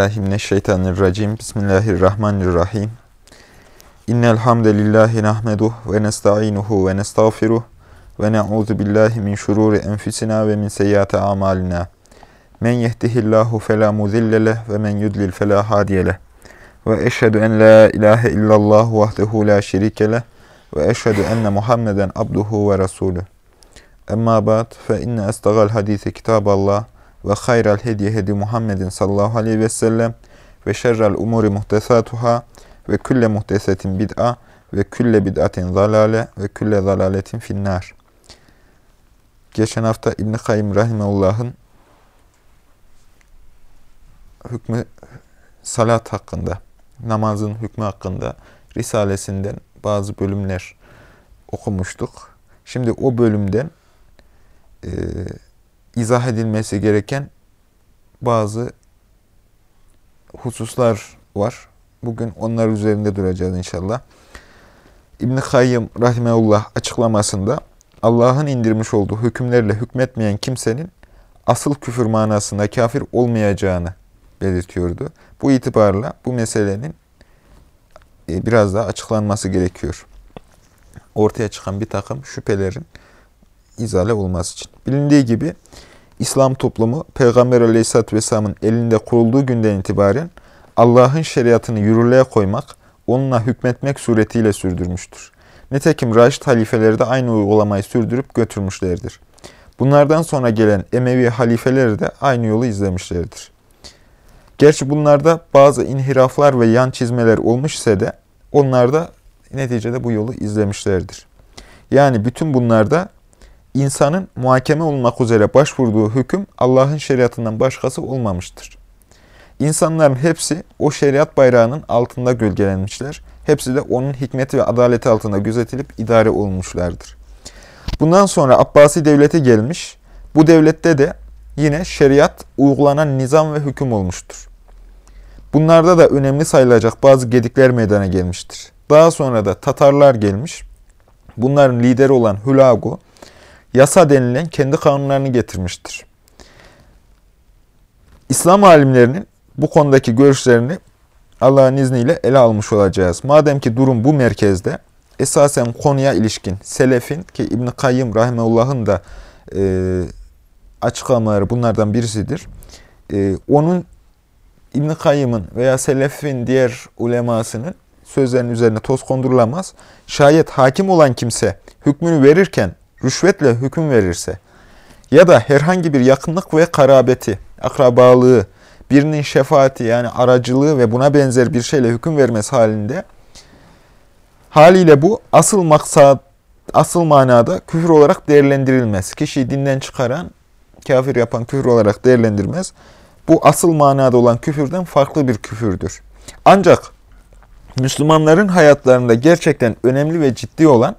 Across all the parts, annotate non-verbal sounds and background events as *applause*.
الله من الشيطان الرجيم. بسم الله الرحمن الرحيم. إن الحمد لله نحمده ونستعينه ونستغفره ونعوذ بالله من شرور أنفسنا ومن سيئات أعمالنا. من يهده الله فلا مذل له ومن يدلل فلا هادي له. وأشهد أن لا إله إلا الله وحده لا شريك له وأشهد أن محمدا عبده ورسوله. أما بعد فإن أستغى الحديث كتاب الله. Ve hayral hediye hedi Muhammedin sallallahu aleyhi ve sellem ve şerrel umuri muhtesatuhâ ve külle muhtesetin bid'a ve külle bid'atin zalale ve külle zalaletin finnâr. Geçen hafta İbn-i Kayyum Rahimehullah'ın hükmü salat hakkında, namazın hükmü hakkında Risalesinden bazı bölümler okumuştuk. Şimdi o bölümden izah edilmesi gereken bazı hususlar var. Bugün onlar üzerinde duracağız inşallah. İbn-i Kayyım Rahimeullah açıklamasında Allah'ın indirmiş olduğu hükümlerle hükmetmeyen kimsenin asıl küfür manasında kafir olmayacağını belirtiyordu. Bu itibarla bu meselenin e, biraz daha açıklanması gerekiyor. Ortaya çıkan bir takım şüphelerin izale olması için. Bilindiği gibi İslam toplumu Peygamber Aleyhisselatü Vesselam'ın elinde kurulduğu günden itibaren Allah'ın şeriatını yürürlüğe koymak, onunla hükmetmek suretiyle sürdürmüştür. Nitekim Raşid halifeleri de aynı uygulamayı sürdürüp götürmüşlerdir. Bunlardan sonra gelen Emevi halifeleri de aynı yolu izlemişlerdir. Gerçi bunlarda bazı inhiraflar ve yan çizmeler olmuş ise de onlar da neticede bu yolu izlemişlerdir. Yani bütün bunlarda insanın muhakeme olmak üzere başvurduğu hüküm Allah'ın şeriatından başkası olmamıştır. İnsanların hepsi o şeriat bayrağının altında gölgelenmişler. Hepsi de onun hikmeti ve adaleti altında gözetilip idare olmuşlardır. Bundan sonra Abbasi devleti gelmiş. Bu devlette de yine şeriat uygulanan nizam ve hüküm olmuştur. Bunlarda da önemli sayılacak bazı gedikler meydana gelmiştir. Daha sonra da Tatarlar gelmiş. Bunların lideri olan Hulagu, yasa denilen kendi kanunlarını getirmiştir. İslam alimlerinin bu konudaki görüşlerini Allah'ın izniyle ele almış olacağız. Madem ki durum bu merkezde, esasen konuya ilişkin Selef'in ki İbn-i Kayyım Rahimehullah'ın da e, açıklamaları bunlardan birisidir. E, onun İbn-i Kayyım'ın veya Selef'in diğer ulemasının sözlerinin üzerine toz kondurulamaz. Şayet hakim olan kimse hükmünü verirken rüşvetle hüküm verirse ya da herhangi bir yakınlık ve karabeti, akrabalığı, birinin şefaati yani aracılığı ve buna benzer bir şeyle hüküm vermesi halinde haliyle bu asıl maksat, asıl manada küfür olarak değerlendirilmez. Kişiyi dinden çıkaran, kafir yapan küfür olarak değerlendirmez. Bu asıl manada olan küfürden farklı bir küfürdür. Ancak Müslümanların hayatlarında gerçekten önemli ve ciddi olan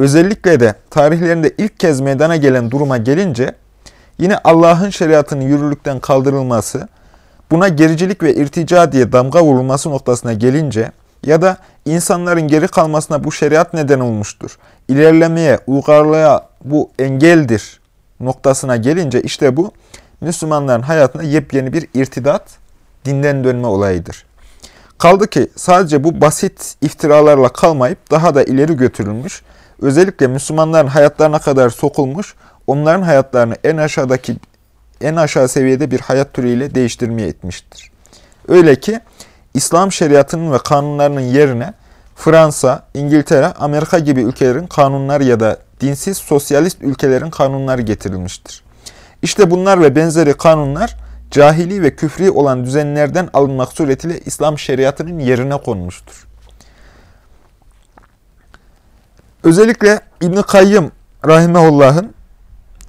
Özellikle de tarihlerinde ilk kez meydana gelen duruma gelince yine Allah'ın şeriatının yürürlükten kaldırılması, buna gericilik ve irtica diye damga vurulması noktasına gelince ya da insanların geri kalmasına bu şeriat neden olmuştur. İlerlemeye, uygarlığa bu engeldir noktasına gelince işte bu Müslümanların hayatında yepyeni bir irtidat, dinden dönme olayıdır. Kaldı ki sadece bu basit iftiralarla kalmayıp daha da ileri götürülmüş özellikle Müslümanların hayatlarına kadar sokulmuş, onların hayatlarını en aşağıdaki en aşağı seviyede bir hayat türüyle değiştirmeye etmiştir. Öyle ki İslam şeriatının ve kanunlarının yerine Fransa, İngiltere, Amerika gibi ülkelerin kanunları ya da dinsiz sosyalist ülkelerin kanunları getirilmiştir. İşte bunlar ve benzeri kanunlar cahili ve küfri olan düzenlerden alınmak suretiyle İslam şeriatının yerine konmuştur. Özellikle İbn-i Kayyım Rahimehullah'ın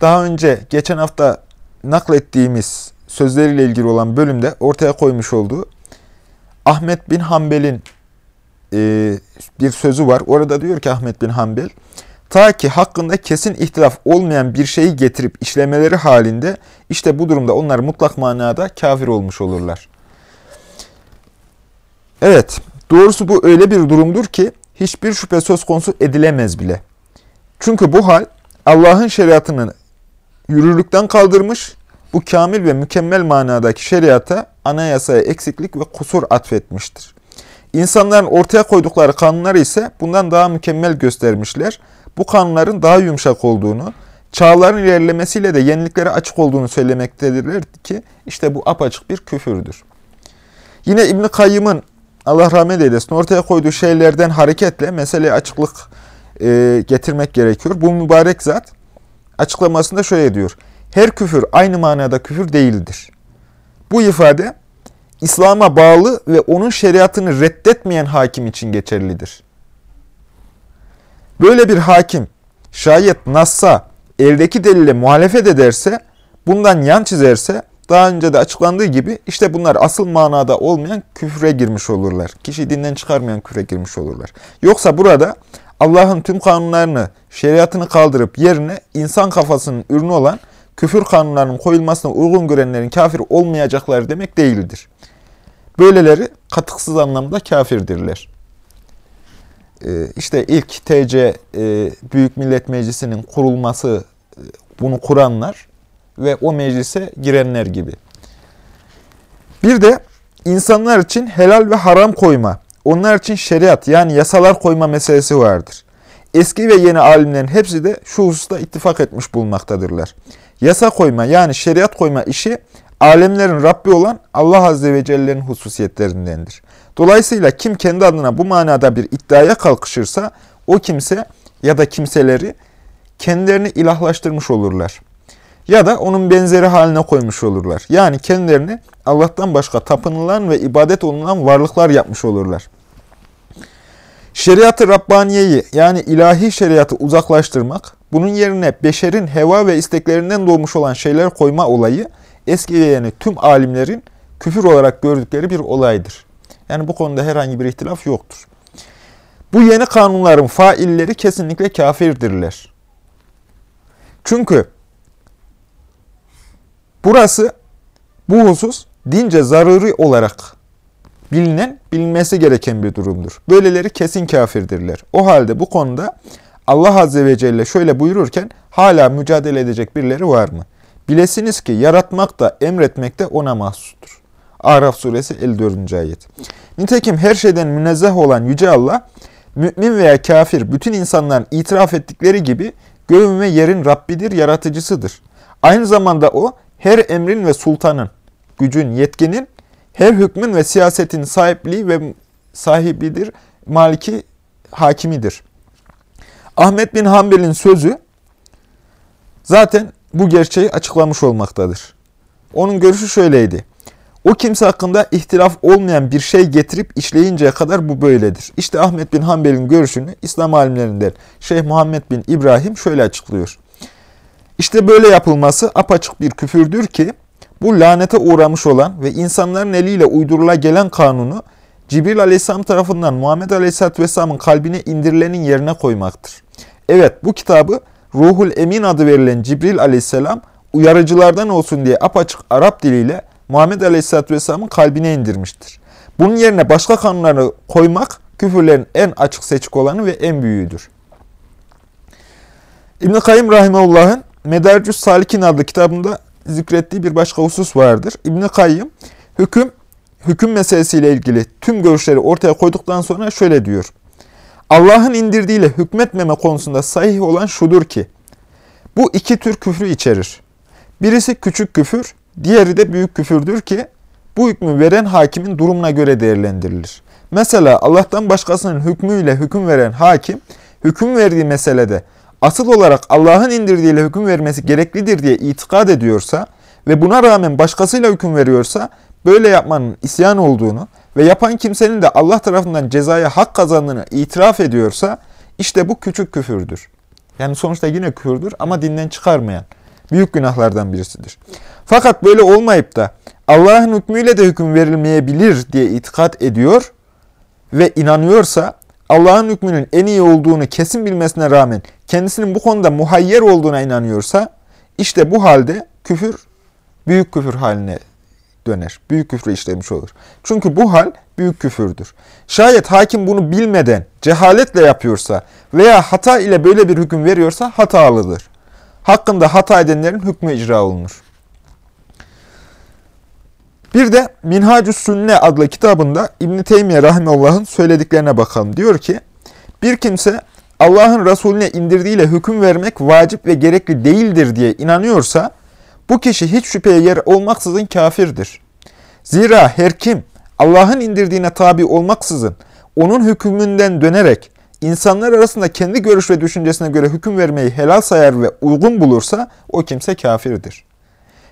daha önce geçen hafta naklettiğimiz sözleriyle ilgili olan bölümde ortaya koymuş olduğu Ahmet bin Hanbel'in e, bir sözü var. Orada diyor ki Ahmet bin Hanbel, ta ki hakkında kesin ihtilaf olmayan bir şeyi getirip işlemeleri halinde işte bu durumda onlar mutlak manada kafir olmuş olurlar. Evet, doğrusu bu öyle bir durumdur ki hiçbir şüphe söz konusu edilemez bile. Çünkü bu hal Allah'ın şeriatını yürürlükten kaldırmış, bu kamil ve mükemmel manadaki şeriata anayasaya eksiklik ve kusur atfetmiştir. İnsanların ortaya koydukları kanunları ise bundan daha mükemmel göstermişler. Bu kanunların daha yumuşak olduğunu, çağların ilerlemesiyle de yeniliklere açık olduğunu söylemektedirler ki işte bu apaçık bir küfürdür. Yine İbn Kayyım'ın Allah rahmet eylesin ortaya koyduğu şeylerden hareketle meseleye açıklık e, getirmek gerekiyor. Bu mübarek zat açıklamasında şöyle diyor. Her küfür aynı manada küfür değildir. Bu ifade İslam'a bağlı ve onun şeriatını reddetmeyen hakim için geçerlidir. Böyle bir hakim şayet Nass'a eldeki delile muhalefet ederse, bundan yan çizerse, daha önce de açıklandığı gibi işte bunlar asıl manada olmayan küfre girmiş olurlar. Kişi dinden çıkarmayan küfre girmiş olurlar. Yoksa burada Allah'ın tüm kanunlarını, şeriatını kaldırıp yerine insan kafasının ürünü olan küfür kanunlarının koyulmasına uygun görenlerin kafir olmayacakları demek değildir. Böyleleri katıksız anlamda kafirdirler. Ee, işte ilk TC e, Büyük Millet Meclisi'nin kurulması, e, bunu kuranlar ve o meclise girenler gibi. Bir de insanlar için helal ve haram koyma, onlar için şeriat yani yasalar koyma meselesi vardır. Eski ve yeni alimlerin hepsi de şu hususta ittifak etmiş bulunmaktadırlar. Yasa koyma yani şeriat koyma işi alemlerin Rabbi olan Allah Azze ve Celle'nin hususiyetlerindendir. Dolayısıyla kim kendi adına bu manada bir iddiaya kalkışırsa o kimse ya da kimseleri kendilerini ilahlaştırmış olurlar. Ya da onun benzeri haline koymuş olurlar. Yani kendilerini Allah'tan başka tapınılan ve ibadet olunan varlıklar yapmış olurlar. Şeriatı Rabbaniye'yi yani ilahi şeriatı uzaklaştırmak, bunun yerine beşerin heva ve isteklerinden doğmuş olan şeyler koyma olayı, eski ve yeni tüm alimlerin küfür olarak gördükleri bir olaydır. Yani bu konuda herhangi bir ihtilaf yoktur. Bu yeni kanunların failleri kesinlikle kafirdirler. Çünkü burası, bu husus dince zaruri olarak bilinen, bilinmesi gereken bir durumdur. Böyleleri kesin kafirdirler. O halde bu konuda Allah Azze ve Celle şöyle buyururken hala mücadele edecek birileri var mı? Bilesiniz ki yaratmak da emretmek de ona mahsustur. Araf suresi 54. ayet. Nitekim her şeyden münezzeh olan Yüce Allah, mümin veya kafir bütün insanların itiraf ettikleri gibi göğün ve yerin Rabbidir, yaratıcısıdır. Aynı zamanda O, her emrin ve sultanın, gücün, yetkinin, her hükmün ve siyasetin sahipliği ve sahibidir, maliki, hakimidir. Ahmet bin Hanbel'in sözü zaten bu gerçeği açıklamış olmaktadır. Onun görüşü şöyleydi. O kimse hakkında ihtilaf olmayan bir şey getirip işleyinceye kadar bu böyledir. İşte Ahmet bin Hanbel'in görüşünü İslam alimlerinden Şeyh Muhammed bin İbrahim şöyle açıklıyor. İşte böyle yapılması apaçık bir küfürdür ki bu lanete uğramış olan ve insanların eliyle uydurula gelen kanunu Cibril aleyhisselam tarafından Muhammed aleyhisselatü vesselamın kalbine indirilenin yerine koymaktır. Evet bu kitabı Ruhul Emin adı verilen Cibril aleyhisselam uyarıcılardan olsun diye apaçık Arap diliyle Muhammed aleyhisselatü vesselamın kalbine indirmiştir. Bunun yerine başka kanunları koymak küfürlerin en açık seçik olanı ve en büyüğüdür. İbn-i Kayyum Rahimahullah'ın Medarcus Salikin adlı kitabında zikrettiği bir başka husus vardır. İbn-i Kayyım hüküm, hüküm meselesiyle ilgili tüm görüşleri ortaya koyduktan sonra şöyle diyor. Allah'ın indirdiğiyle hükmetmeme konusunda sahih olan şudur ki, bu iki tür küfrü içerir. Birisi küçük küfür, diğeri de büyük küfürdür ki, bu hükmü veren hakimin durumuna göre değerlendirilir. Mesela Allah'tan başkasının hükmüyle hüküm veren hakim, hüküm verdiği meselede asıl olarak Allah'ın indirdiğiyle hüküm vermesi gereklidir diye itikad ediyorsa ve buna rağmen başkasıyla hüküm veriyorsa, böyle yapmanın isyan olduğunu ve yapan kimsenin de Allah tarafından cezaya hak kazandığını itiraf ediyorsa işte bu küçük küfürdür. Yani sonuçta yine küfürdür ama dinden çıkarmayan büyük günahlardan birisidir. Fakat böyle olmayıp da Allah'ın hükmüyle de hüküm verilmeyebilir diye itikat ediyor ve inanıyorsa Allah'ın hükmünün en iyi olduğunu kesin bilmesine rağmen kendisinin bu konuda muhayyer olduğuna inanıyorsa işte bu halde küfür büyük küfür haline döner. Büyük küfrü işlemiş olur. Çünkü bu hal büyük küfürdür. Şayet hakim bunu bilmeden, cehaletle yapıyorsa veya hata ile böyle bir hüküm veriyorsa hatalıdır. Hakkında hata edenlerin hükmü icra olunur. Bir de Minhacü Sünne adlı kitabında İbn-i Teymiye Rahimullah'ın söylediklerine bakalım. Diyor ki, bir kimse Allah'ın Resulüne indirdiğiyle hüküm vermek vacip ve gerekli değildir diye inanıyorsa, bu kişi hiç şüpheye yer olmaksızın kafirdir. Zira her kim Allah'ın indirdiğine tabi olmaksızın, onun hükmünden dönerek, insanlar arasında kendi görüş ve düşüncesine göre hüküm vermeyi helal sayar ve uygun bulursa, o kimse kafirdir.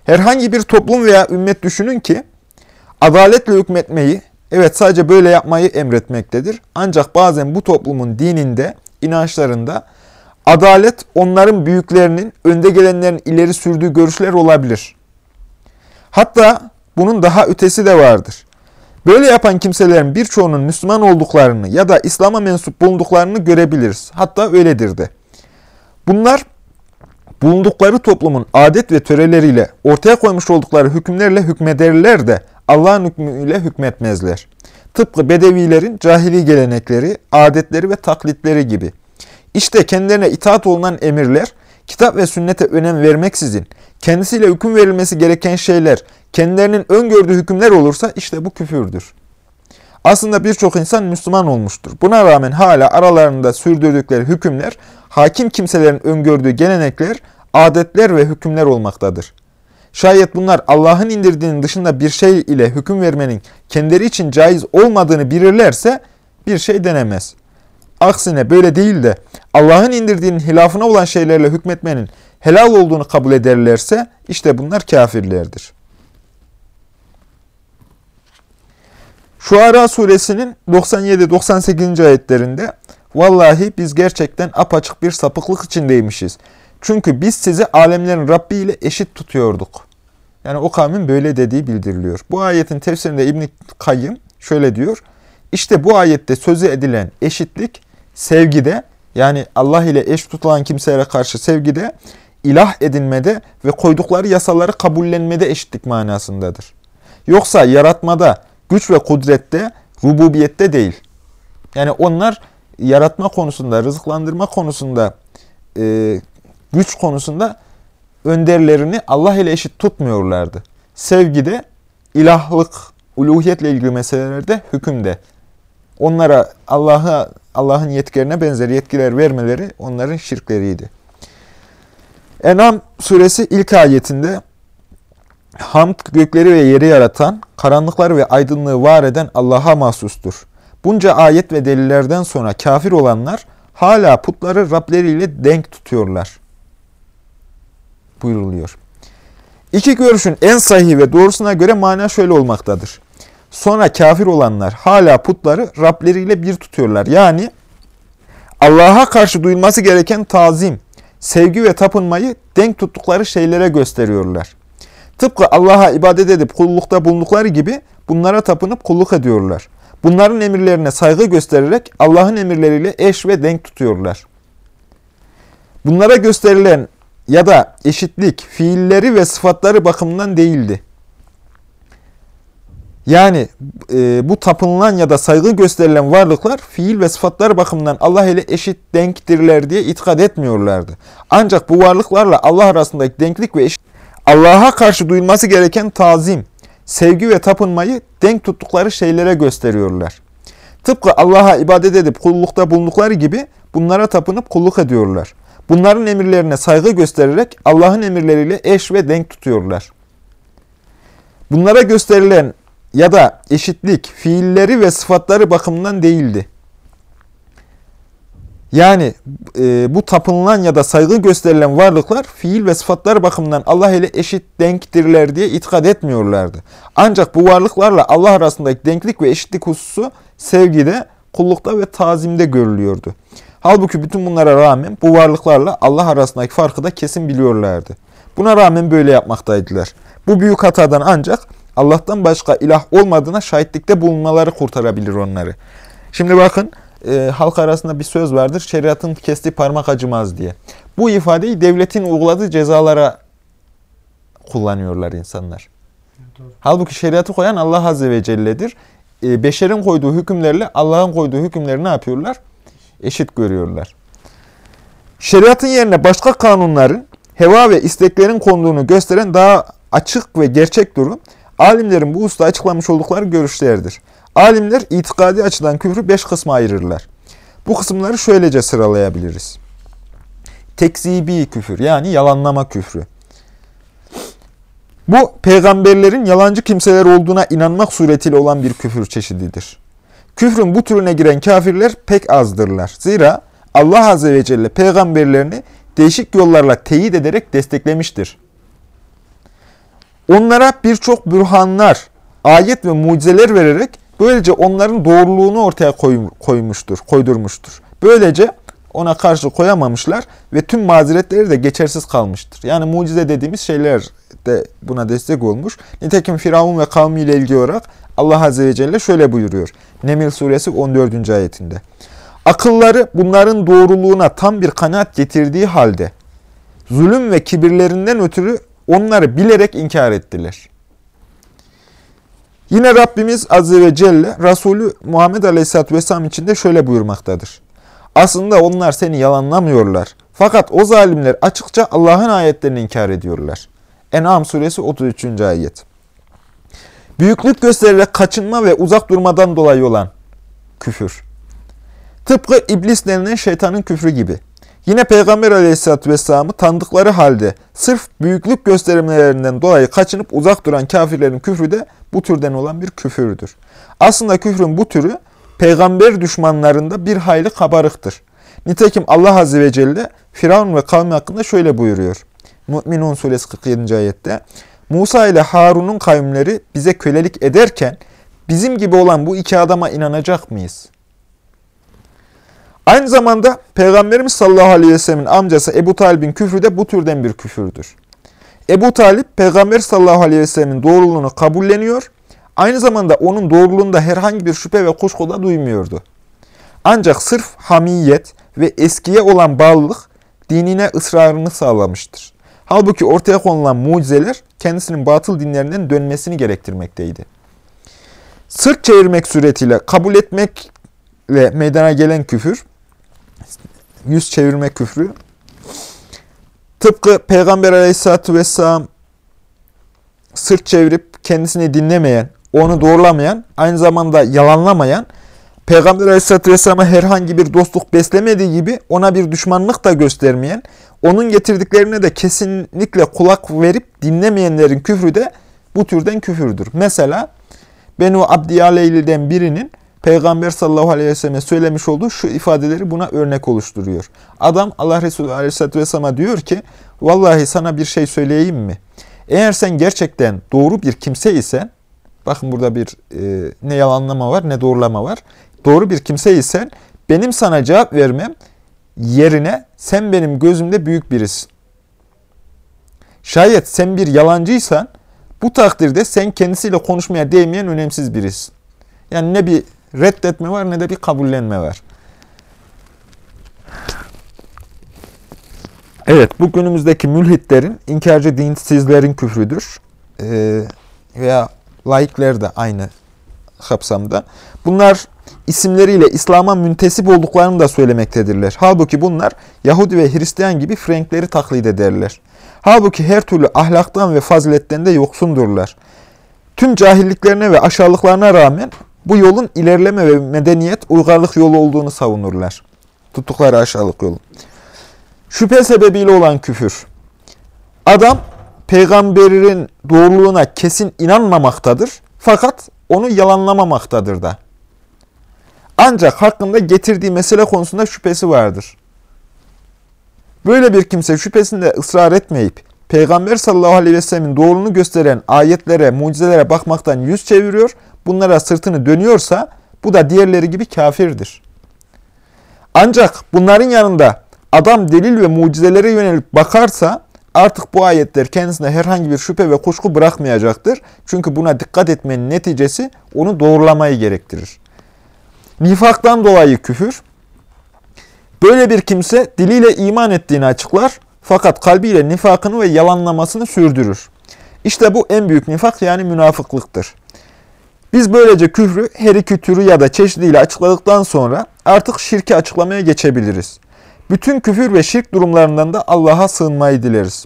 Herhangi bir toplum veya ümmet düşünün ki, adaletle hükmetmeyi, evet sadece böyle yapmayı emretmektedir. Ancak bazen bu toplumun dininde, inançlarında adalet onların büyüklerinin, önde gelenlerin ileri sürdüğü görüşler olabilir. Hatta bunun daha ötesi de vardır. Böyle yapan kimselerin birçoğunun Müslüman olduklarını ya da İslam'a mensup bulunduklarını görebiliriz. Hatta öyledir de. Bunlar bulundukları toplumun adet ve töreleriyle ortaya koymuş oldukları hükümlerle hükmederler de Allah'ın hükmüyle hükmetmezler. Tıpkı Bedevilerin cahili gelenekleri, adetleri ve taklitleri gibi. İşte kendilerine itaat olunan emirler, kitap ve sünnete önem vermeksizin, kendisiyle hüküm verilmesi gereken şeyler, kendilerinin öngördüğü hükümler olursa işte bu küfürdür. Aslında birçok insan Müslüman olmuştur. Buna rağmen hala aralarında sürdürdükleri hükümler, hakim kimselerin öngördüğü gelenekler, adetler ve hükümler olmaktadır. Şayet bunlar Allah'ın indirdiğinin dışında bir şey ile hüküm vermenin kendileri için caiz olmadığını bilirlerse bir şey denemez. Aksine böyle değil de Allah'ın indirdiğinin hilafına olan şeylerle hükmetmenin helal olduğunu kabul ederlerse işte bunlar kafirlerdir. Şuara suresinin 97-98. ayetlerinde Vallahi biz gerçekten apaçık bir sapıklık içindeymişiz. Çünkü biz sizi alemlerin Rabbi ile eşit tutuyorduk. Yani o kavmin böyle dediği bildiriliyor. Bu ayetin tefsirinde İbn-i Kayyım şöyle diyor. İşte bu ayette sözü edilen eşitlik sevgide yani Allah ile eş tutulan kimselere karşı sevgide, ilah edinmede ve koydukları yasaları kabullenmede eşitlik manasındadır. Yoksa yaratmada, güç ve kudrette, rububiyette değil. Yani onlar yaratma konusunda, rızıklandırma konusunda, e, güç konusunda önderlerini Allah ile eşit tutmuyorlardı. Sevgide, ilahlık, uluhiyetle ilgili meselelerde, hükümde. Onlara Allah'a Allah'ın yetkilerine benzer yetkiler vermeleri onların şirkleriydi. Enam suresi ilk ayetinde Hamd gökleri ve yeri yaratan, karanlıkları ve aydınlığı var eden Allah'a mahsustur. Bunca ayet ve delillerden sonra kafir olanlar hala putları Rableriyle denk tutuyorlar. Buyuruluyor. İki görüşün en sahih ve doğrusuna göre mana şöyle olmaktadır. Sonra kafir olanlar hala putları Rableriyle bir tutuyorlar. Yani Allah'a karşı duyulması gereken tazim, sevgi ve tapınmayı denk tuttukları şeylere gösteriyorlar. Tıpkı Allah'a ibadet edip kullukta bulundukları gibi bunlara tapınıp kulluk ediyorlar. Bunların emirlerine saygı göstererek Allah'ın emirleriyle eş ve denk tutuyorlar. Bunlara gösterilen ya da eşitlik fiilleri ve sıfatları bakımından değildi. Yani e, bu tapınılan ya da saygı gösterilen varlıklar fiil ve sıfatlar bakımından Allah ile eşit denktirler diye itikad etmiyorlardı. Ancak bu varlıklarla Allah arasındaki denklik ve eşit Allah'a karşı duyulması gereken tazim, sevgi ve tapınmayı denk tuttukları şeylere gösteriyorlar. Tıpkı Allah'a ibadet edip kullukta bulundukları gibi bunlara tapınıp kulluk ediyorlar. Bunların emirlerine saygı göstererek Allah'ın emirleriyle eş ve denk tutuyorlar. Bunlara gösterilen ya da eşitlik fiilleri ve sıfatları bakımından değildi. Yani e, bu tapınılan ya da saygı gösterilen varlıklar fiil ve sıfatlar bakımından Allah ile eşit denktirler diye itikad etmiyorlardı. Ancak bu varlıklarla Allah arasındaki denklik ve eşitlik hususu sevgide, kullukta ve tazimde görülüyordu. Halbuki bütün bunlara rağmen bu varlıklarla Allah arasındaki farkı da kesin biliyorlardı. Buna rağmen böyle yapmaktaydılar. Bu büyük hatadan ancak Allah'tan başka ilah olmadığına şahitlikte bulunmaları kurtarabilir onları. Şimdi bakın e, halk arasında bir söz vardır. Şeriatın kestiği parmak acımaz diye. Bu ifadeyi devletin uyguladığı cezalara kullanıyorlar insanlar. Doğru. Halbuki şeriatı koyan Allah Azze ve Celle'dir. E, beşerin koyduğu hükümlerle Allah'ın koyduğu hükümleri ne yapıyorlar? Eşit görüyorlar. Şeriatın yerine başka kanunların, heva ve isteklerin konduğunu gösteren daha açık ve gerçek durum, Alimlerin bu usta açıklamış oldukları görüşlerdir. Alimler itikadi açıdan küfrü beş kısma ayırırlar. Bu kısımları şöylece sıralayabiliriz. Tekzibi küfür yani yalanlama küfrü. Bu peygamberlerin yalancı kimseler olduğuna inanmak suretiyle olan bir küfür çeşididir. Küfrün bu türüne giren kafirler pek azdırlar. Zira Allah Azze ve Celle peygamberlerini değişik yollarla teyit ederek desteklemiştir. Onlara birçok bürhanlar, ayet ve mucizeler vererek böylece onların doğruluğunu ortaya koymuştur, koydurmuştur. Böylece ona karşı koyamamışlar ve tüm mazeretleri de geçersiz kalmıştır. Yani mucize dediğimiz şeyler de buna destek olmuş. Nitekim Firavun ve kavmiyle ilgili olarak Allah Azze ve Celle şöyle buyuruyor. Nemil suresi 14. ayetinde. Akılları bunların doğruluğuna tam bir kanaat getirdiği halde zulüm ve kibirlerinden ötürü onları bilerek inkar ettiler. Yine Rabbimiz Azze ve Celle Resulü Muhammed Aleyhisselatü Vesselam için de şöyle buyurmaktadır. Aslında onlar seni yalanlamıyorlar. Fakat o zalimler açıkça Allah'ın ayetlerini inkar ediyorlar. En'am suresi 33. ayet. Büyüklük göstererek kaçınma ve uzak durmadan dolayı olan küfür. Tıpkı iblis denilen şeytanın küfrü gibi. Yine Peygamber aleyhissalatü vesselam'ı tanıdıkları halde sırf büyüklük gösterimlerinden dolayı kaçınıp uzak duran kafirlerin küfrü de bu türden olan bir küfürdür. Aslında küfrün bu türü peygamber düşmanlarında bir hayli kabarıktır. Nitekim Allah Azze ve Celle Firavun ve kavmi hakkında şöyle buyuruyor. Mü'minun suresi 47. ayette Musa ile Harun'un kavimleri bize kölelik ederken bizim gibi olan bu iki adama inanacak mıyız? Aynı zamanda Peygamberimiz sallallahu aleyhi ve sellemin amcası Ebu Talib'in küfrü de bu türden bir küfürdür. Ebu Talip, Peygamber sallallahu aleyhi ve sellemin doğruluğunu kabulleniyor, aynı zamanda onun doğruluğunda herhangi bir şüphe ve kuşku da duymuyordu. Ancak sırf hamiyet ve eskiye olan bağlılık dinine ısrarını sağlamıştır. Halbuki ortaya konulan mucizeler kendisinin batıl dinlerinden dönmesini gerektirmekteydi. Sırt çevirmek suretiyle kabul etmekle meydana gelen küfür, yüz çevirme küfrü, tıpkı Peygamber aleyhissalatü vesselam sırt çevirip kendisini dinlemeyen, onu doğrulamayan, aynı zamanda yalanlamayan, Peygamber aleyhissalatü vesselam'a herhangi bir dostluk beslemediği gibi ona bir düşmanlık da göstermeyen, onun getirdiklerine de kesinlikle kulak verip dinlemeyenlerin küfrü de bu türden küfürdür. Mesela Benu Abdiyaleyli'den birinin Peygamber sallallahu aleyhi ve selleme söylemiş olduğu şu ifadeleri buna örnek oluşturuyor. Adam Allah Resulü aleyhisselatü vesselam'a diyor ki, vallahi sana bir şey söyleyeyim mi? Eğer sen gerçekten doğru bir kimse isen, bakın burada bir e, ne yalanlama var ne doğrulama var. Doğru bir kimse isen benim sana cevap vermem yerine sen benim gözümde büyük birisin. Şayet sen bir yalancıysan bu takdirde sen kendisiyle konuşmaya değmeyen önemsiz birisin. Yani ne bir reddetme var ne de bir kabullenme var. Evet, bu günümüzdeki mülhitlerin, inkarcı dinsizlerin küfrüdür. Ee, veya laikler de aynı kapsamda. Bunlar isimleriyle İslam'a müntesip olduklarını da söylemektedirler. Halbuki bunlar Yahudi ve Hristiyan gibi Frenkleri taklit ederler. Halbuki her türlü ahlaktan ve faziletten de yoksundurlar. Tüm cahilliklerine ve aşağılıklarına rağmen bu yolun ilerleme ve medeniyet, uygarlık yolu olduğunu savunurlar. Tuttukları aşağılık yolu. Şüphe sebebiyle olan küfür. Adam peygamberin doğruluğuna kesin inanmamaktadır. Fakat onu yalanlamamaktadır da. Ancak hakkında getirdiği mesele konusunda şüphesi vardır. Böyle bir kimse şüphesinde ısrar etmeyip, Peygamber sallallahu aleyhi ve sellemin doğruluğunu gösteren ayetlere, mucizelere bakmaktan yüz çeviriyor, bunlara sırtını dönüyorsa, bu da diğerleri gibi kafirdir. Ancak bunların yanında adam delil ve mucizelere yönelip bakarsa, artık bu ayetler kendisine herhangi bir şüphe ve kuşku bırakmayacaktır. Çünkü buna dikkat etmenin neticesi onu doğrulamayı gerektirir. Nifaktan dolayı küfür. Böyle bir kimse diliyle iman ettiğini açıklar fakat kalbiyle nifakını ve yalanlamasını sürdürür. İşte bu en büyük nifak yani münafıklıktır. Biz böylece küfrü her iki türü ya da çeşidiyle açıkladıktan sonra artık şirki açıklamaya geçebiliriz. Bütün küfür ve şirk durumlarından da Allah'a sığınmayı dileriz.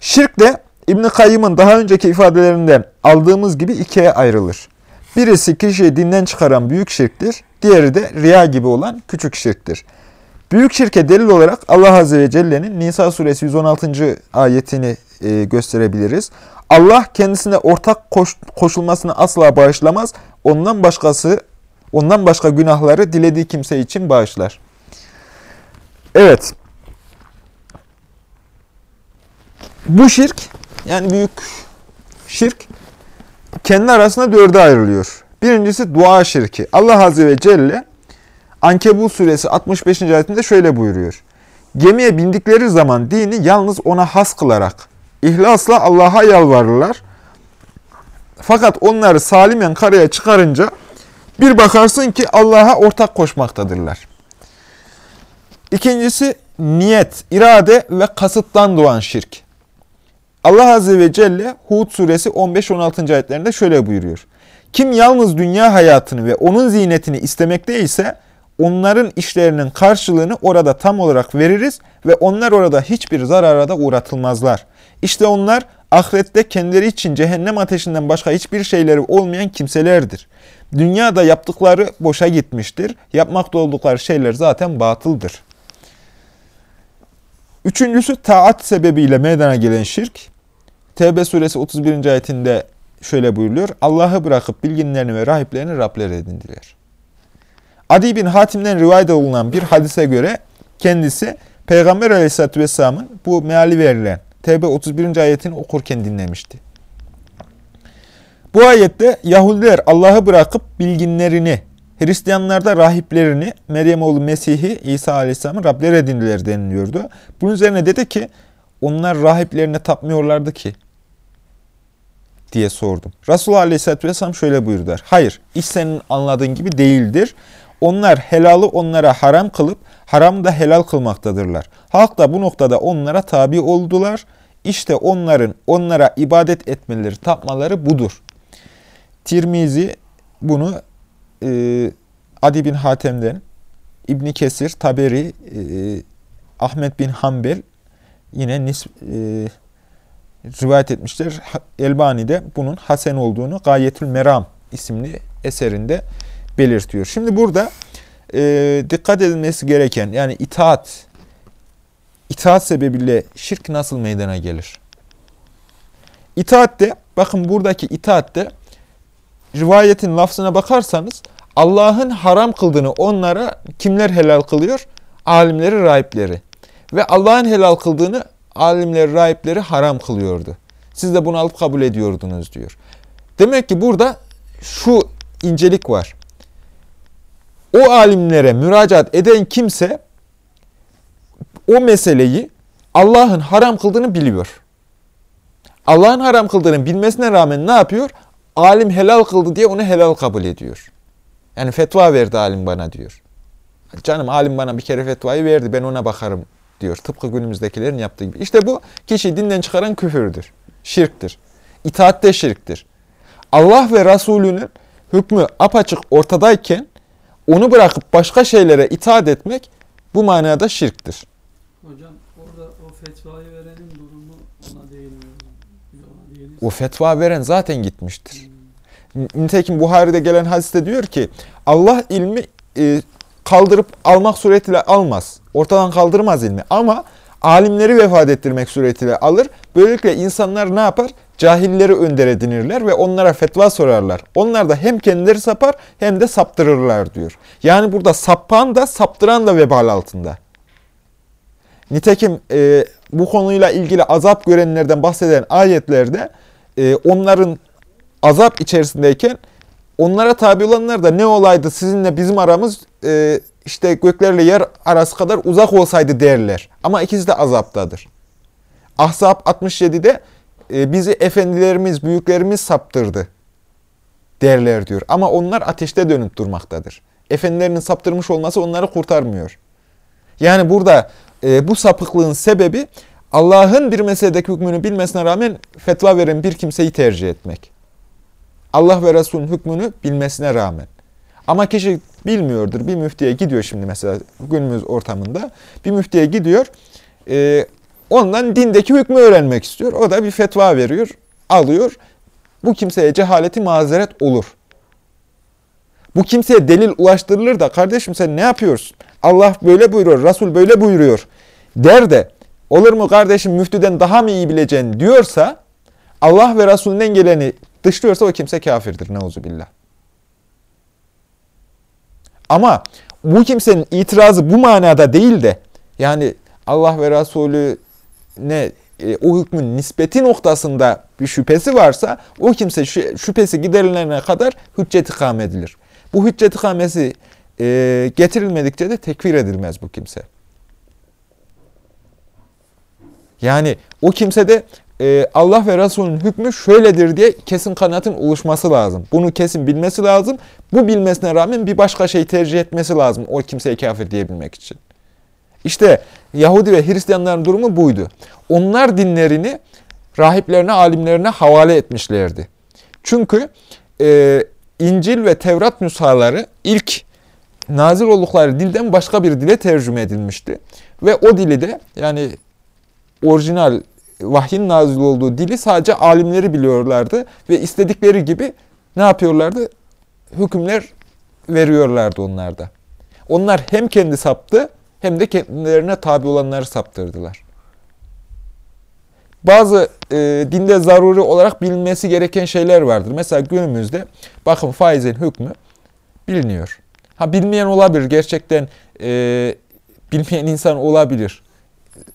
Şirk de İbn-i Kayyım'ın daha önceki ifadelerinden aldığımız gibi ikiye ayrılır. Birisi kişiyi dinden çıkaran büyük şirktir, diğeri de riya gibi olan küçük şirktir. Büyük şirke delil olarak Allah Azze ve Celle'nin Nisa suresi 116. ayetini e, gösterebiliriz. Allah kendisine ortak koş, koşulmasını asla bağışlamaz. Ondan başkası, ondan başka günahları dilediği kimse için bağışlar. Evet. Bu şirk, yani büyük şirk, kendi arasında dörde ayrılıyor. Birincisi dua şirki. Allah Azze ve Celle Ankebut suresi 65. ayetinde şöyle buyuruyor. Gemiye bindikleri zaman dini yalnız ona has kılarak, ihlasla Allah'a yalvarırlar. Fakat onları salimen karaya çıkarınca bir bakarsın ki Allah'a ortak koşmaktadırlar. İkincisi niyet, irade ve kasıttan doğan şirk. Allah Azze ve Celle Hud suresi 15-16. ayetlerinde şöyle buyuruyor. Kim yalnız dünya hayatını ve onun zinetini istemekteyse onların işlerinin karşılığını orada tam olarak veririz ve onlar orada hiçbir zarara da uğratılmazlar. İşte onlar ahirette kendileri için cehennem ateşinden başka hiçbir şeyleri olmayan kimselerdir. Dünyada yaptıkları boşa gitmiştir. Yapmakta oldukları şeyler zaten batıldır. Üçüncüsü taat sebebiyle meydana gelen şirk. Tevbe suresi 31. ayetinde şöyle buyuruyor. Allah'ı bırakıp bilginlerini ve rahiplerini Rabler edindiler. Adi bin Hatim'den rivayet olunan bir hadise göre kendisi Peygamber aleyhissalatü vesselamın bu meali verilen Tevbe 31. ayetini okurken dinlemişti. Bu ayette Yahudiler Allah'ı bırakıp bilginlerini, Hristiyanlar da rahiplerini, Meryem oğlu Mesih'i, İsa aleyhisselamın Rabler edindiler deniliyordu. Bunun üzerine dedi ki, onlar rahiplerine tapmıyorlardı ki diye sordum. Resulullah aleyhisselatü vesselam şöyle buyurdular. Hayır, iş senin anladığın gibi değildir. Onlar helalı onlara haram kılıp haram da helal kılmaktadırlar. Halk da bu noktada onlara tabi oldular. İşte onların onlara ibadet etmeleri, tapmaları budur. Tirmizi bunu e, Adi bin Hatem'den, İbni Kesir, Taberi, e, Ahmet bin Hanbel yine nis, e, rivayet etmişler. Elbani de bunun Hasen olduğunu Gayetül Meram isimli eserinde belirtiyor. Şimdi burada e, dikkat edilmesi gereken yani itaat, itaat sebebiyle şirk nasıl meydana gelir? İtaatte, bakın buradaki itaatte rivayetin lafzına bakarsanız Allah'ın haram kıldığını onlara kimler helal kılıyor? Alimleri, rahipleri. Ve Allah'ın helal kıldığını alimleri, rahipleri haram kılıyordu. Siz de bunu alıp kabul ediyordunuz diyor. Demek ki burada şu incelik var. O alimlere müracaat eden kimse o meseleyi Allah'ın haram kıldığını biliyor. Allah'ın haram kıldığını bilmesine rağmen ne yapıyor? Alim helal kıldı diye onu helal kabul ediyor. Yani fetva verdi alim bana diyor. Canım alim bana bir kere fetvayı verdi ben ona bakarım diyor. Tıpkı günümüzdekilerin yaptığı gibi. İşte bu kişi dinden çıkaran küfürdür. Şirktir. İtaatte şirktir. Allah ve Resulünün hükmü apaçık ortadayken onu bırakıp başka şeylere itaat etmek bu manada şirktir. Hocam orada o fetvayı verenin durumu ona değinmiyor. Ona değinirse- O fetva veren zaten gitmiştir. Nitekim Buhari'de gelen hadiste diyor ki Allah ilmi e, kaldırıp almak suretiyle almaz. Ortadan kaldırmaz ilmi ama alimleri vefat ettirmek suretiyle alır. Böylelikle insanlar ne yapar? Cahilleri önder edinirler ve onlara fetva sorarlar. Onlar da hem kendileri sapar hem de saptırırlar diyor. Yani burada sappan da saptıran da vebal altında. Nitekim e, bu konuyla ilgili azap görenlerden bahseden ayetlerde e, onların azap içerisindeyken onlara tabi olanlar da ne olaydı sizinle bizim aramız e, işte göklerle yer arası kadar uzak olsaydı derler. Ama ikisi de azaptadır. Ahzab 67'de e, bizi efendilerimiz, büyüklerimiz saptırdı derler diyor. Ama onlar ateşte dönüp durmaktadır. Efendilerinin saptırmış olması onları kurtarmıyor. Yani burada e, bu sapıklığın sebebi Allah'ın bir meseledeki hükmünü bilmesine rağmen fetva veren bir kimseyi tercih etmek. Allah ve Resul'ün hükmünü bilmesine rağmen. Ama kişi bilmiyordur. Bir müftiye gidiyor şimdi mesela günümüz ortamında. Bir müftiye gidiyor. E, Ondan dindeki hükmü öğrenmek istiyor. O da bir fetva veriyor, alıyor. Bu kimseye cehaleti mazeret olur. Bu kimseye delil ulaştırılır da kardeşim sen ne yapıyorsun? Allah böyle buyuruyor, Resul böyle buyuruyor der de olur mu kardeşim müftüden daha mı iyi bileceksin diyorsa Allah ve Resulünden geleni dışlıyorsa o kimse kafirdir. Neuzubillah. Ama bu kimsenin itirazı bu manada değil de yani Allah ve Resulü ne e, o hükmün nispeti noktasında bir şüphesi varsa o kimse şüphesi giderilene kadar hüccet ikame edilir. Bu hüccet ikamesi e, getirilmedikçe de tekfir edilmez bu kimse. Yani o kimse de e, Allah ve Resulünün hükmü şöyledir diye kesin kanaatin oluşması lazım. Bunu kesin bilmesi lazım. Bu bilmesine rağmen bir başka şey tercih etmesi lazım o kimseye kafir diyebilmek için. İşte Yahudi ve Hristiyanların durumu buydu. Onlar dinlerini rahiplerine, alimlerine havale etmişlerdi. Çünkü e, İncil ve Tevrat nüshaları ilk nazil oldukları dilden başka bir dile tercüme edilmişti. Ve o dili de yani orijinal vahyin nazil olduğu dili sadece alimleri biliyorlardı ve istedikleri gibi ne yapıyorlardı? Hükümler veriyorlardı onlarda. Onlar hem kendi saptı hem de kendilerine tabi olanları saptırdılar. Bazı e, dinde zaruri olarak bilinmesi gereken şeyler vardır. Mesela günümüzde bakın faizin hükmü biliniyor. Ha bilmeyen olabilir. Gerçekten e, bilmeyen insan olabilir.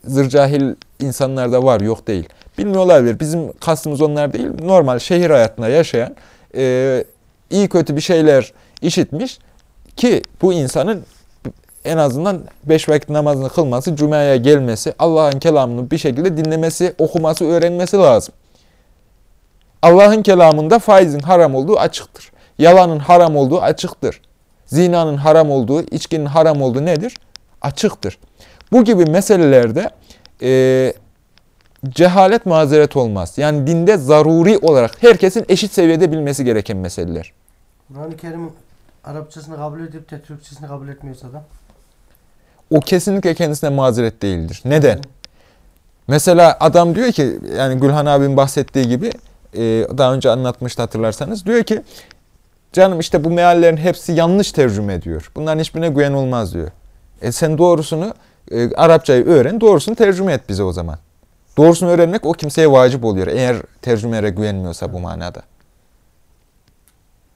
Zırcahil insanlar da var, yok değil. Bilmiyor olabilir. Bizim kastımız onlar değil. Normal şehir hayatında yaşayan, e, iyi kötü bir şeyler işitmiş ki bu insanın en azından beş vakit namazını kılması, cumaya gelmesi, Allah'ın kelamını bir şekilde dinlemesi, okuması, öğrenmesi lazım. Allah'ın kelamında faizin haram olduğu açıktır. Yalanın haram olduğu açıktır. Zinanın haram olduğu, içkinin haram olduğu nedir? Açıktır. Bu gibi meselelerde e, cehalet mazeret olmaz. Yani dinde zaruri olarak herkesin eşit seviyede bilmesi gereken meseleler. Kur'an-ı Kerim'in Arapçasını kabul edip de Türkçesini kabul etmiyorsa da? O kesinlikle kendisine mazeret değildir. Neden? Mesela adam diyor ki, yani Gülhan abinin bahsettiği gibi, e, daha önce anlatmıştı hatırlarsanız, diyor ki, canım işte bu meallerin hepsi yanlış tercüme ediyor. Bunların hiçbirine güven olmaz diyor. E sen doğrusunu, e, Arapçayı öğren, doğrusunu tercüme et bize o zaman. Doğrusunu öğrenmek o kimseye vacip oluyor. Eğer tercümelere güvenmiyorsa bu manada.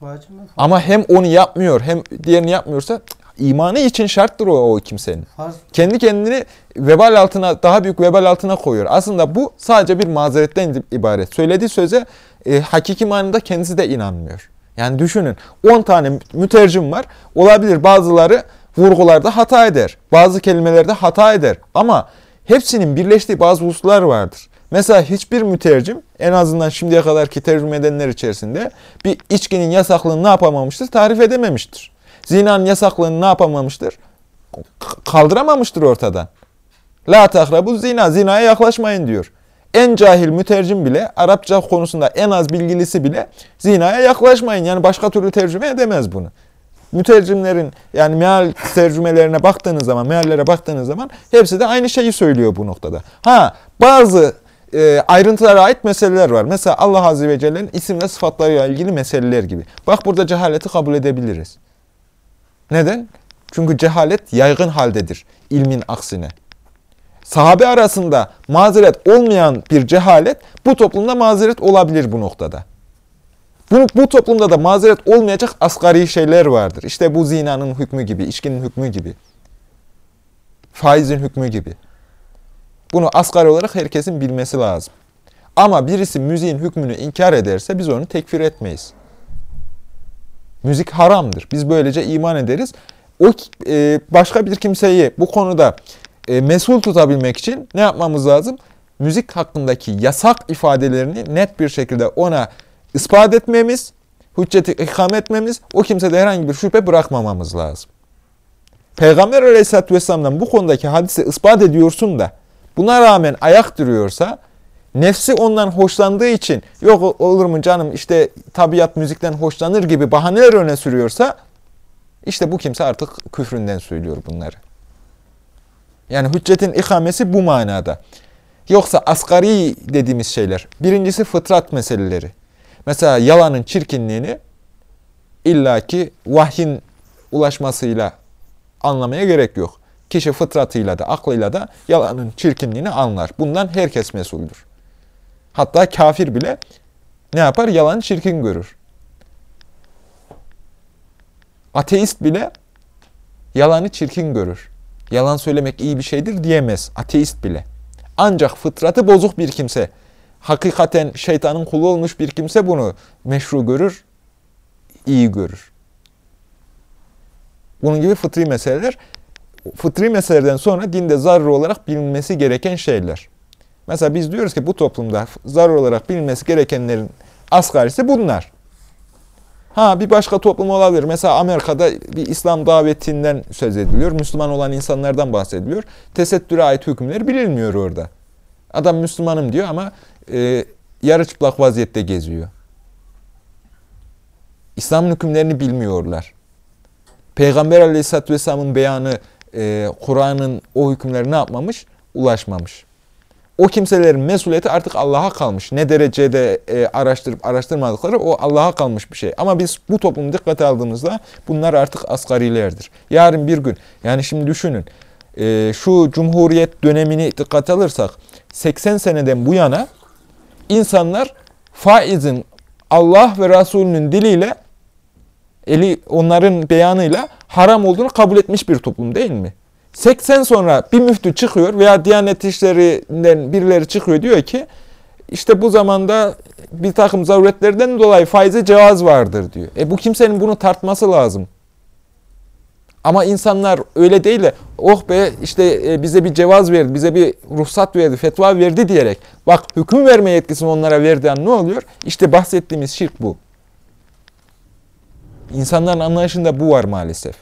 Vacip mi? Ama hem onu yapmıyor hem diğerini yapmıyorsa imanı için şarttır o, o kimsenin. Farz. Kendi kendini vebal altına, daha büyük vebal altına koyuyor. Aslında bu sadece bir mazeretten ibaret. Söylediği söze e, hakiki manada kendisi de inanmıyor. Yani düşünün 10 tane mütercim var. Olabilir bazıları vurgularda hata eder. Bazı kelimelerde hata eder. Ama hepsinin birleştiği bazı hususlar vardır. Mesela hiçbir mütercim en azından şimdiye kadarki tercüme edenler içerisinde bir içkinin yasaklığını ne yapamamıştır? Tarif edememiştir. Zinanın yasaklığını ne yapamamıştır? Kaldıramamıştır ortadan. La tahrabu zina, zinaya yaklaşmayın diyor. En cahil mütercim bile, Arapça konusunda en az bilgilisi bile zinaya yaklaşmayın. Yani başka türlü tercüme edemez bunu mütercimlerin yani meal tercümelerine baktığınız zaman, meallere baktığınız zaman hepsi de aynı şeyi söylüyor bu noktada. Ha bazı e, ayrıntılara ait meseleler var. Mesela Allah Azze ve Celle'nin isim ve sıfatlarıyla ilgili meseleler gibi. Bak burada cehaleti kabul edebiliriz. Neden? Çünkü cehalet yaygın haldedir ilmin aksine. Sahabe arasında mazeret olmayan bir cehalet bu toplumda mazeret olabilir bu noktada. Bu, bu toplumda da mazeret olmayacak asgari şeyler vardır. İşte bu zinanın hükmü gibi, içkinin hükmü gibi, faizin hükmü gibi. Bunu asgari olarak herkesin bilmesi lazım. Ama birisi müziğin hükmünü inkar ederse biz onu tekfir etmeyiz. Müzik haramdır. Biz böylece iman ederiz. O e, başka bir kimseyi bu konuda e, mesul tutabilmek için ne yapmamız lazım? Müzik hakkındaki yasak ifadelerini net bir şekilde ona ispat etmemiz, hücceti ikame etmemiz, o kimsede herhangi bir şüphe bırakmamamız lazım. Peygamber aleyhissalatü vesselam'dan bu konudaki hadisi ispat ediyorsun da buna rağmen ayak duruyorsa, nefsi ondan hoşlandığı için yok olur mu canım işte tabiat müzikten hoşlanır gibi bahaneler öne sürüyorsa işte bu kimse artık küfründen söylüyor bunları. Yani hüccetin ikamesi bu manada. Yoksa asgari dediğimiz şeyler. Birincisi fıtrat meseleleri. Mesela yalanın çirkinliğini illaki vahyin ulaşmasıyla anlamaya gerek yok. Kişi fıtratıyla da aklıyla da yalanın çirkinliğini anlar. Bundan herkes mesuldür. Hatta kafir bile ne yapar? Yalanı çirkin görür. Ateist bile yalanı çirkin görür. Yalan söylemek iyi bir şeydir diyemez. Ateist bile. Ancak fıtratı bozuk bir kimse, hakikaten şeytanın kulu olmuş bir kimse bunu meşru görür, iyi görür. Bunun gibi fıtri meseleler, fıtri meseleden sonra dinde zarur olarak bilinmesi gereken şeyler. Mesela biz diyoruz ki bu toplumda zarur olarak bilinmesi gerekenlerin asgarisi bunlar. Ha bir başka toplum olabilir. Mesela Amerika'da bir İslam davetinden söz ediliyor. Müslüman olan insanlardan bahsediliyor. Tesettüre ait hükümler bilinmiyor orada. Adam Müslümanım diyor ama e, yarı çıplak vaziyette geziyor. İslam'ın hükümlerini bilmiyorlar. Peygamber Aleyhisselatü Vesselam'ın beyanı e, Kur'an'ın o hükümleri ne yapmamış? Ulaşmamış. O kimselerin mesuliyeti artık Allah'a kalmış. Ne derecede e, araştırıp araştırmadıkları o Allah'a kalmış bir şey. Ama biz bu toplumu dikkate aldığımızda bunlar artık asgarilerdir. Yarın bir gün yani şimdi düşünün e, şu Cumhuriyet dönemini dikkate alırsak 80 seneden bu yana insanlar faizin Allah ve Resulünün diliyle eli onların beyanıyla haram olduğunu kabul etmiş bir toplum değil mi? 80 sonra bir müftü çıkıyor veya Diyanet İşleri'nden birileri çıkıyor diyor ki işte bu zamanda bir takım zaruretlerden dolayı faize cevaz vardır diyor. E bu kimsenin bunu tartması lazım. Ama insanlar öyle değil de oh be işte e, bize bir cevaz verdi, bize bir ruhsat verdi, fetva verdi diyerek bak hüküm verme yetkisini onlara verdiği an ne oluyor? İşte bahsettiğimiz şirk bu. İnsanların anlayışında bu var maalesef.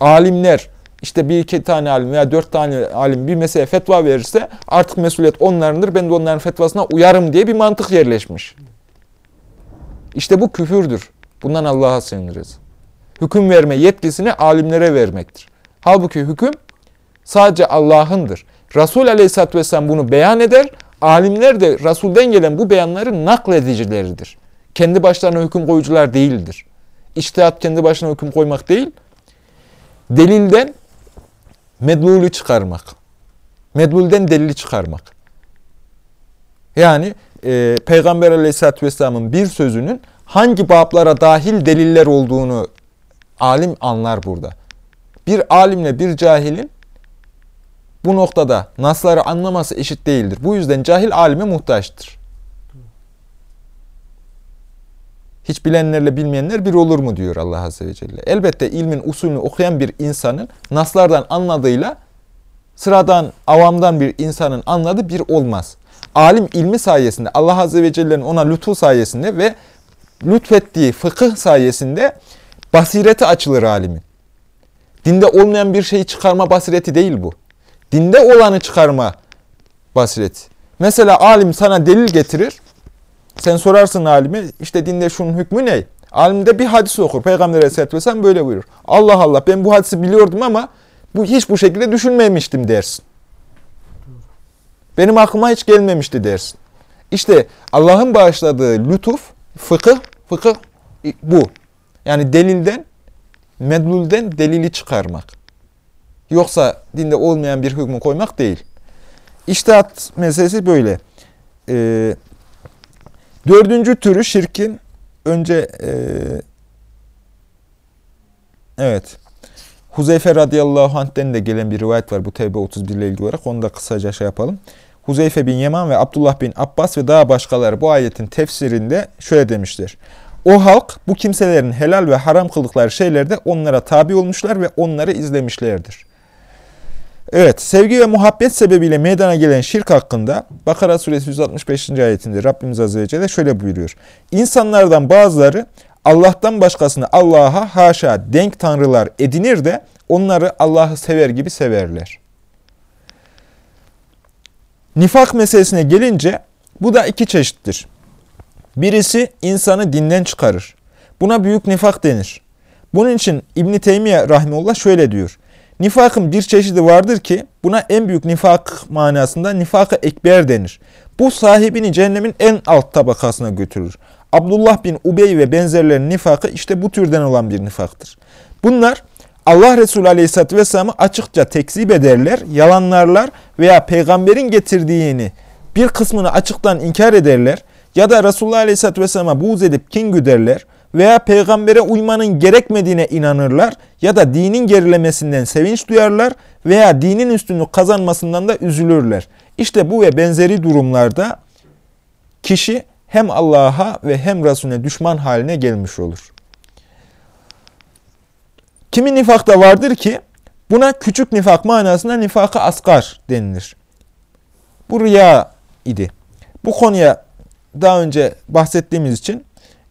Alimler işte bir iki tane alim veya dört tane alim bir meseleye fetva verirse artık mesuliyet onlarındır. Ben de onların fetvasına uyarım diye bir mantık yerleşmiş. İşte bu küfürdür. Bundan Allah'a sığınırız. Hüküm verme yetkisini alimlere vermektir. Halbuki hüküm sadece Allah'ındır. Resul Aleyhisselatü Vesselam bunu beyan eder. Alimler de Resul'den gelen bu beyanların nakledicileridir. Kendi başlarına hüküm koyucular değildir. İçtihat kendi başına hüküm koymak değil, delilden medlulü çıkarmak. Medlulden delili çıkarmak. Yani e, Peygamber Aleyhisselatü Vesselam'ın bir sözünün hangi bablara dahil deliller olduğunu alim anlar burada. Bir alimle bir cahilin bu noktada nasları anlaması eşit değildir. Bu yüzden cahil alime muhtaçtır. Hiç bilenlerle bilmeyenler bir olur mu diyor Allah Azze ve Celle. Elbette ilmin usulünü okuyan bir insanın naslardan anladığıyla sıradan, avamdan bir insanın anladığı bir olmaz. Alim ilmi sayesinde, Allah Azze ve Celle'nin ona lütfu sayesinde ve lütfettiği fıkıh sayesinde basireti açılır alimin. Dinde olmayan bir şeyi çıkarma basireti değil bu. Dinde olanı çıkarma basireti. Mesela alim sana delil getirir. Sen sorarsın alime işte dinde şunun hükmü ne? Alim de bir hadis okur. Peygamber Aleyhisselatü böyle buyurur. Allah Allah ben bu hadisi biliyordum ama bu hiç bu şekilde düşünmemiştim dersin. Benim aklıma hiç gelmemişti dersin. İşte Allah'ın bağışladığı lütuf, fıkıh, fıkıh bu. Yani delilden, medlulden delili çıkarmak. Yoksa dinde olmayan bir hükmü koymak değil. İştihat meselesi böyle. Ee, dördüncü türü şirkin önce e, evet Huzeyfe radıyallahu anh'ten de gelen bir rivayet var bu Tevbe 31 ile ilgili olarak. Onu da kısaca şey yapalım. Huzeyfe bin Yeman ve Abdullah bin Abbas ve daha başkaları bu ayetin tefsirinde şöyle demişler. O halk bu kimselerin helal ve haram kıldıkları şeylerde onlara tabi olmuşlar ve onları izlemişlerdir. Evet, sevgi ve muhabbet sebebiyle meydana gelen şirk hakkında Bakara suresi 165. ayetinde Rabbimiz Azze ve Celle şöyle buyuruyor. İnsanlardan bazıları Allah'tan başkasını Allah'a haşa denk tanrılar edinir de onları Allah'ı sever gibi severler. Nifak meselesine gelince bu da iki çeşittir. Birisi insanı dinden çıkarır. Buna büyük nifak denir. Bunun için İbn-i Teymiye Rahimullah şöyle diyor. Nifakın bir çeşidi vardır ki buna en büyük nifak manasında nifak-ı ekber denir. Bu sahibini cehennemin en alt tabakasına götürür. Abdullah bin Ubey ve benzerlerinin nifakı işte bu türden olan bir nifaktır. Bunlar Allah Resulü Aleyhisselatü Vesselam'ı açıkça tekzip ederler, yalanlarlar veya peygamberin getirdiğini bir kısmını açıktan inkar ederler ya da Resulullah Aleyhisselatü Vesselam'a buğz edip kin güderler veya peygambere uymanın gerekmediğine inanırlar ya da dinin gerilemesinden sevinç duyarlar veya dinin üstünlük kazanmasından da üzülürler. İşte bu ve benzeri durumlarda kişi hem Allah'a ve hem Resulüne düşman haline gelmiş olur. Kimi nifakta vardır ki buna küçük nifak manasında nifak-ı asgar denilir. Bu riya idi. Bu konuya daha önce bahsettiğimiz için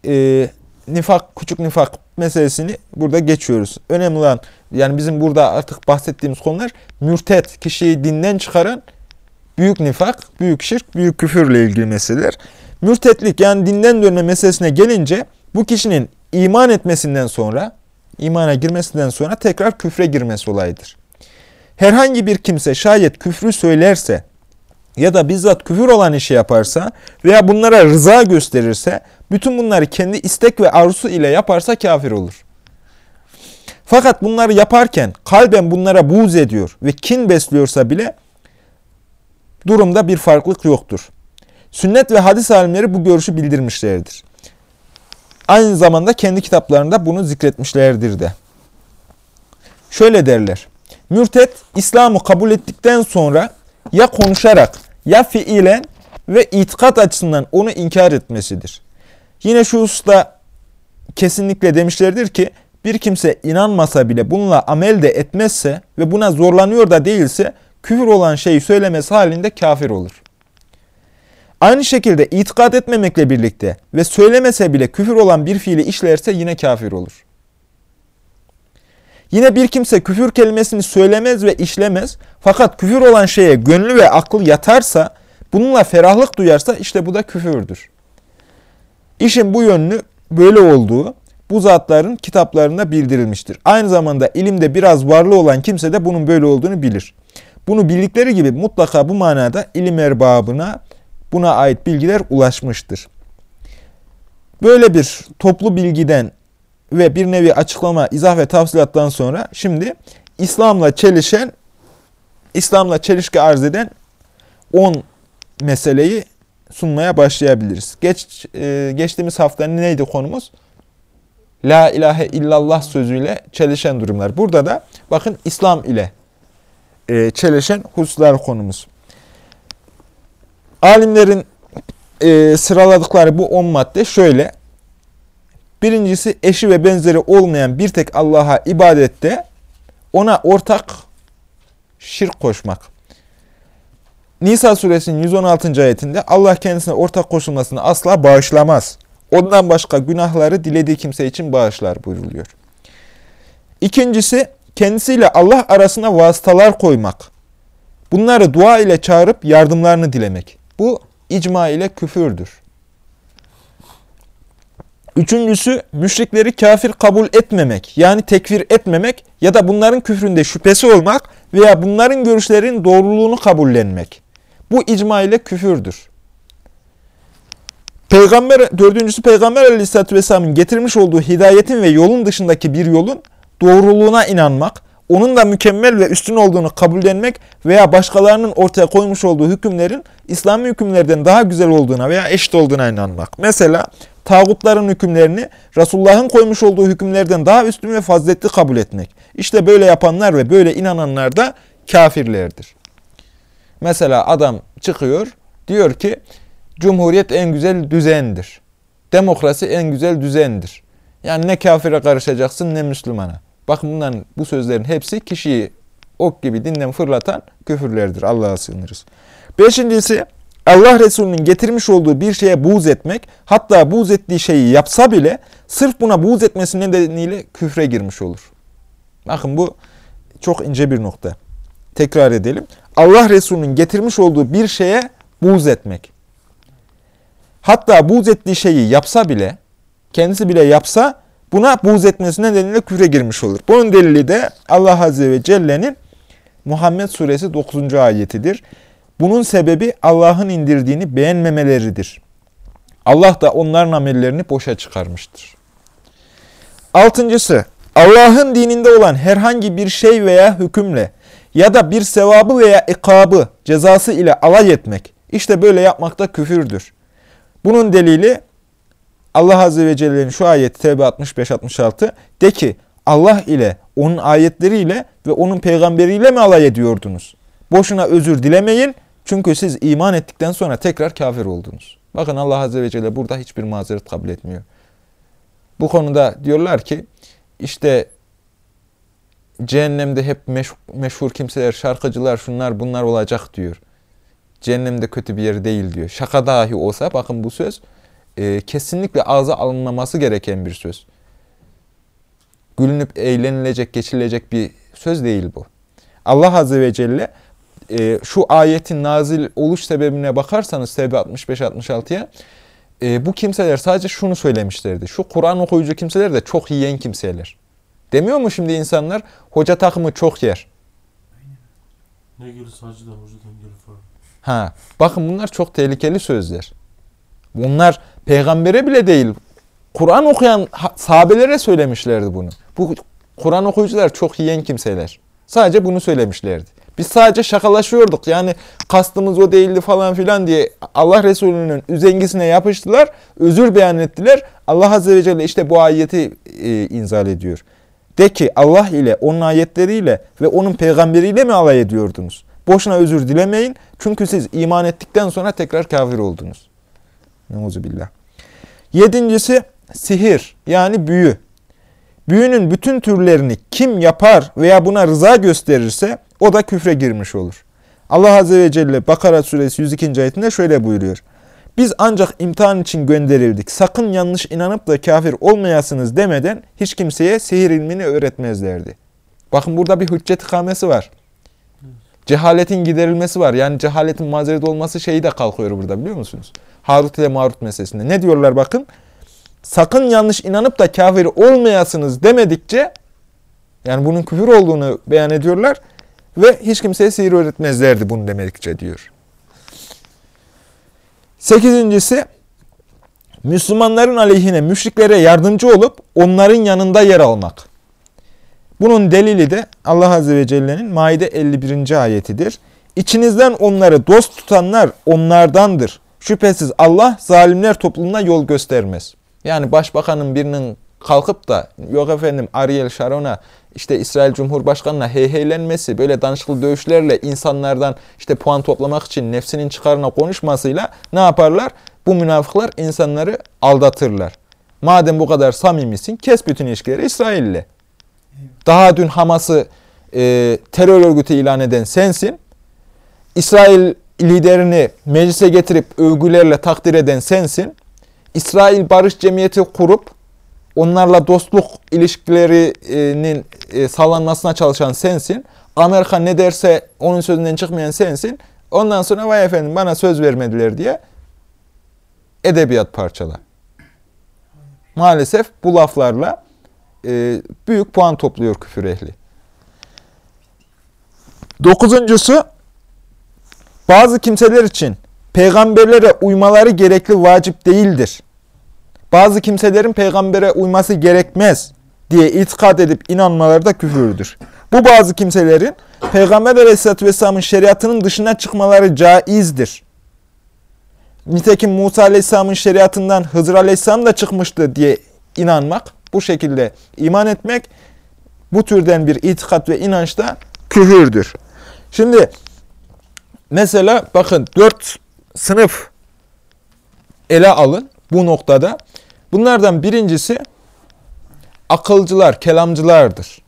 e, nifak, küçük nifak meselesini burada geçiyoruz. Önemli olan yani bizim burada artık bahsettiğimiz konular mürtet, kişiyi dinden çıkaran büyük nifak, büyük şirk, büyük küfürle ilgili meseleler. Mürtetlik yani dinden dönme meselesine gelince bu kişinin iman etmesinden sonra, imana girmesinden sonra tekrar küfre girmesi olayıdır. Herhangi bir kimse şayet küfrü söylerse ya da bizzat küfür olan işi yaparsa veya bunlara rıza gösterirse, bütün bunları kendi istek ve arzusu ile yaparsa kafir olur. Fakat bunları yaparken kalben bunlara buğz ediyor ve kin besliyorsa bile durumda bir farklılık yoktur. Sünnet ve hadis alimleri bu görüşü bildirmişlerdir. Aynı zamanda kendi kitaplarında bunu zikretmişlerdir de. Şöyle derler. Mürtet, İslam'ı kabul ettikten sonra ya konuşarak ya fiilen ve itikat açısından onu inkar etmesidir. Yine şu usta kesinlikle demişlerdir ki bir kimse inanmasa bile bununla amel de etmezse ve buna zorlanıyor da değilse küfür olan şeyi söylemesi halinde kafir olur. Aynı şekilde itikat etmemekle birlikte ve söylemese bile küfür olan bir fiili işlerse yine kafir olur. Yine bir kimse küfür kelimesini söylemez ve işlemez fakat küfür olan şeye gönlü ve aklı yatarsa bununla ferahlık duyarsa işte bu da küfürdür. İşin bu yönlü böyle olduğu bu zatların kitaplarında bildirilmiştir. Aynı zamanda ilimde biraz varlı olan kimse de bunun böyle olduğunu bilir. Bunu bildikleri gibi mutlaka bu manada ilim erbabına buna ait bilgiler ulaşmıştır. Böyle bir toplu bilgiden ve bir nevi açıklama, izah ve tavsilattan sonra şimdi İslam'la çelişen, İslam'la çelişki arz eden 10 meseleyi sunmaya başlayabiliriz. Geç, e, geçtiğimiz hafta neydi konumuz? La ilahe illallah sözüyle çelişen durumlar. Burada da bakın İslam ile e, çelişen hususlar konumuz. Alimlerin e, sıraladıkları bu 10 madde şöyle. Birincisi eşi ve benzeri olmayan bir tek Allah'a ibadette ona ortak şirk koşmak. Nisa suresinin 116. ayetinde Allah kendisine ortak koşulmasını asla bağışlamaz. Ondan başka günahları dilediği kimse için bağışlar buyruluyor. İkincisi kendisiyle Allah arasına vasıtalar koymak. Bunları dua ile çağırıp yardımlarını dilemek. Bu icma ile küfürdür. Üçüncüsü müşrikleri kafir kabul etmemek yani tekfir etmemek ya da bunların küfründe şüphesi olmak veya bunların görüşlerinin doğruluğunu kabullenmek. Bu icma ile küfürdür. Peygamber, dördüncüsü Peygamber Aleyhisselatü Vesselam'ın getirmiş olduğu hidayetin ve yolun dışındaki bir yolun doğruluğuna inanmak, onun da mükemmel ve üstün olduğunu kabullenmek veya başkalarının ortaya koymuş olduğu hükümlerin İslami hükümlerden daha güzel olduğuna veya eşit olduğuna inanmak. Mesela tağutların hükümlerini Resulullah'ın koymuş olduğu hükümlerden daha üstün ve faziletli kabul etmek. İşte böyle yapanlar ve böyle inananlar da kafirlerdir. Mesela adam çıkıyor diyor ki Cumhuriyet en güzel düzendir. Demokrasi en güzel düzendir. Yani ne kafire karışacaksın ne Müslümana. Bakın bunların bu sözlerin hepsi kişiyi ok gibi dinden fırlatan küfürlerdir. Allah'a sığınırız. Beşincisi Allah Resulü'nün getirmiş olduğu bir şeye buğz etmek, hatta buğz ettiği şeyi yapsa bile sırf buna buğz etmesi nedeniyle küfre girmiş olur. Bakın bu çok ince bir nokta. Tekrar edelim. Allah Resulü'nün getirmiş olduğu bir şeye buğz etmek. Hatta buğz ettiği şeyi yapsa bile, kendisi bile yapsa buna buğz etmesi nedeniyle küfre girmiş olur. Bunun delili de Allah Azze ve Celle'nin Muhammed Suresi 9. ayetidir. Bunun sebebi Allah'ın indirdiğini beğenmemeleridir. Allah da onların amellerini boşa çıkarmıştır. Altıncısı, Allah'ın dininde olan herhangi bir şey veya hükümle ya da bir sevabı veya ikabı, cezası ile alay etmek, işte böyle yapmakta küfürdür. Bunun delili Allah Azze ve Celle'nin şu ayeti Tevbe 65-66 de ki Allah ile, onun ayetleriyle ve onun peygamberiyle mi alay ediyordunuz? Boşuna özür dilemeyin çünkü siz iman ettikten sonra tekrar kafir oldunuz. Bakın Allah Azze ve Celle burada hiçbir mazeret kabul etmiyor. Bu konuda diyorlar ki işte cehennemde hep meşhur, kimseler, şarkıcılar, şunlar bunlar olacak diyor. Cehennemde kötü bir yer değil diyor. Şaka dahi olsa bakın bu söz e, kesinlikle ağza alınmaması gereken bir söz. Gülünüp eğlenilecek, geçilecek bir söz değil bu. Allah Azze ve Celle e, şu ayetin nazil oluş sebebine bakarsanız Tevbe 65-66'ya e, bu kimseler sadece şunu söylemişlerdi. Şu Kur'an okuyucu kimseler de çok yiyen kimseler. Demiyor mu şimdi insanlar? Hoca takımı çok yer. Ne gelirse hacıdan hocadan falan. Ha, bakın bunlar çok tehlikeli sözler. Bunlar peygambere bile değil, Kur'an okuyan ha- sahabelere söylemişlerdi bunu. Bu Kur'an okuyucular çok yiyen kimseler. Sadece bunu söylemişlerdi. Biz sadece şakalaşıyorduk. Yani kastımız o değildi falan filan diye Allah Resulü'nün üzengisine yapıştılar. Özür beyan ettiler. Allah Azze ve Celle işte bu ayeti e, inzal ediyor. De ki Allah ile, onun ayetleriyle ve onun peygamberiyle mi alay ediyordunuz? Boşuna özür dilemeyin. Çünkü siz iman ettikten sonra tekrar kafir oldunuz. Neuzubillah. Yedincisi sihir yani büyü. Büyünün bütün türlerini kim yapar veya buna rıza gösterirse o da küfre girmiş olur. Allah Azze ve Celle Bakara suresi 102. ayetinde şöyle buyuruyor. Biz ancak imtihan için gönderildik. Sakın yanlış inanıp da kafir olmayasınız demeden hiç kimseye sihir ilmini öğretmezlerdi. Bakın burada bir hüccet ikamesi var. Cehaletin giderilmesi var. Yani cehaletin mazeret olması şeyi de kalkıyor burada biliyor musunuz? Harut ile Marut meselesinde. Ne diyorlar bakın? Sakın yanlış inanıp da kafir olmayasınız demedikçe yani bunun küfür olduğunu beyan ediyorlar ve hiç kimseye sihir öğretmezlerdi bunu demedikçe diyor. Sekizincisi Müslümanların aleyhine müşriklere yardımcı olup onların yanında yer almak. Bunun delili de Allah Azze ve Celle'nin Maide 51. ayetidir. İçinizden onları dost tutanlar onlardandır. Şüphesiz Allah zalimler topluluğuna yol göstermez. Yani başbakanın birinin kalkıp da yok efendim Ariel Sharon'a işte İsrail Cumhurbaşkanı'na heyheylenmesi, böyle danışıklı dövüşlerle insanlardan işte puan toplamak için nefsinin çıkarına konuşmasıyla ne yaparlar? Bu münafıklar insanları aldatırlar. Madem bu kadar samimisin kes bütün ilişkileri İsrail'le. Daha dün Hamas'ı e, terör örgütü ilan eden sensin. İsrail liderini meclise getirip övgülerle takdir eden sensin. İsrail Barış Cemiyeti kurup onlarla dostluk ilişkilerinin e, sağlanmasına çalışan sensin. Amerika ne derse onun sözünden çıkmayan sensin. Ondan sonra vay efendim bana söz vermediler diye edebiyat parçala. Maalesef bu laflarla e, büyük puan topluyor küfür ehli. Dokuzuncusu, bazı kimseler için peygamberlere uymaları gerekli vacip değildir. Bazı kimselerin peygambere uyması gerekmez diye itikad edip inanmaları da küfürdür. Bu bazı kimselerin Peygamber Aleyhisselatü Vesselam'ın şeriatının dışına çıkmaları caizdir. Nitekim Musa Aleyhisselam'ın şeriatından Hızır Aleyhisselam da çıkmıştı diye inanmak, bu şekilde iman etmek bu türden bir itikat ve inanç da küfürdür. Şimdi mesela bakın dört sınıf ele alın bu noktada. Bunlardan birincisi akılcılar, kelamcılardır.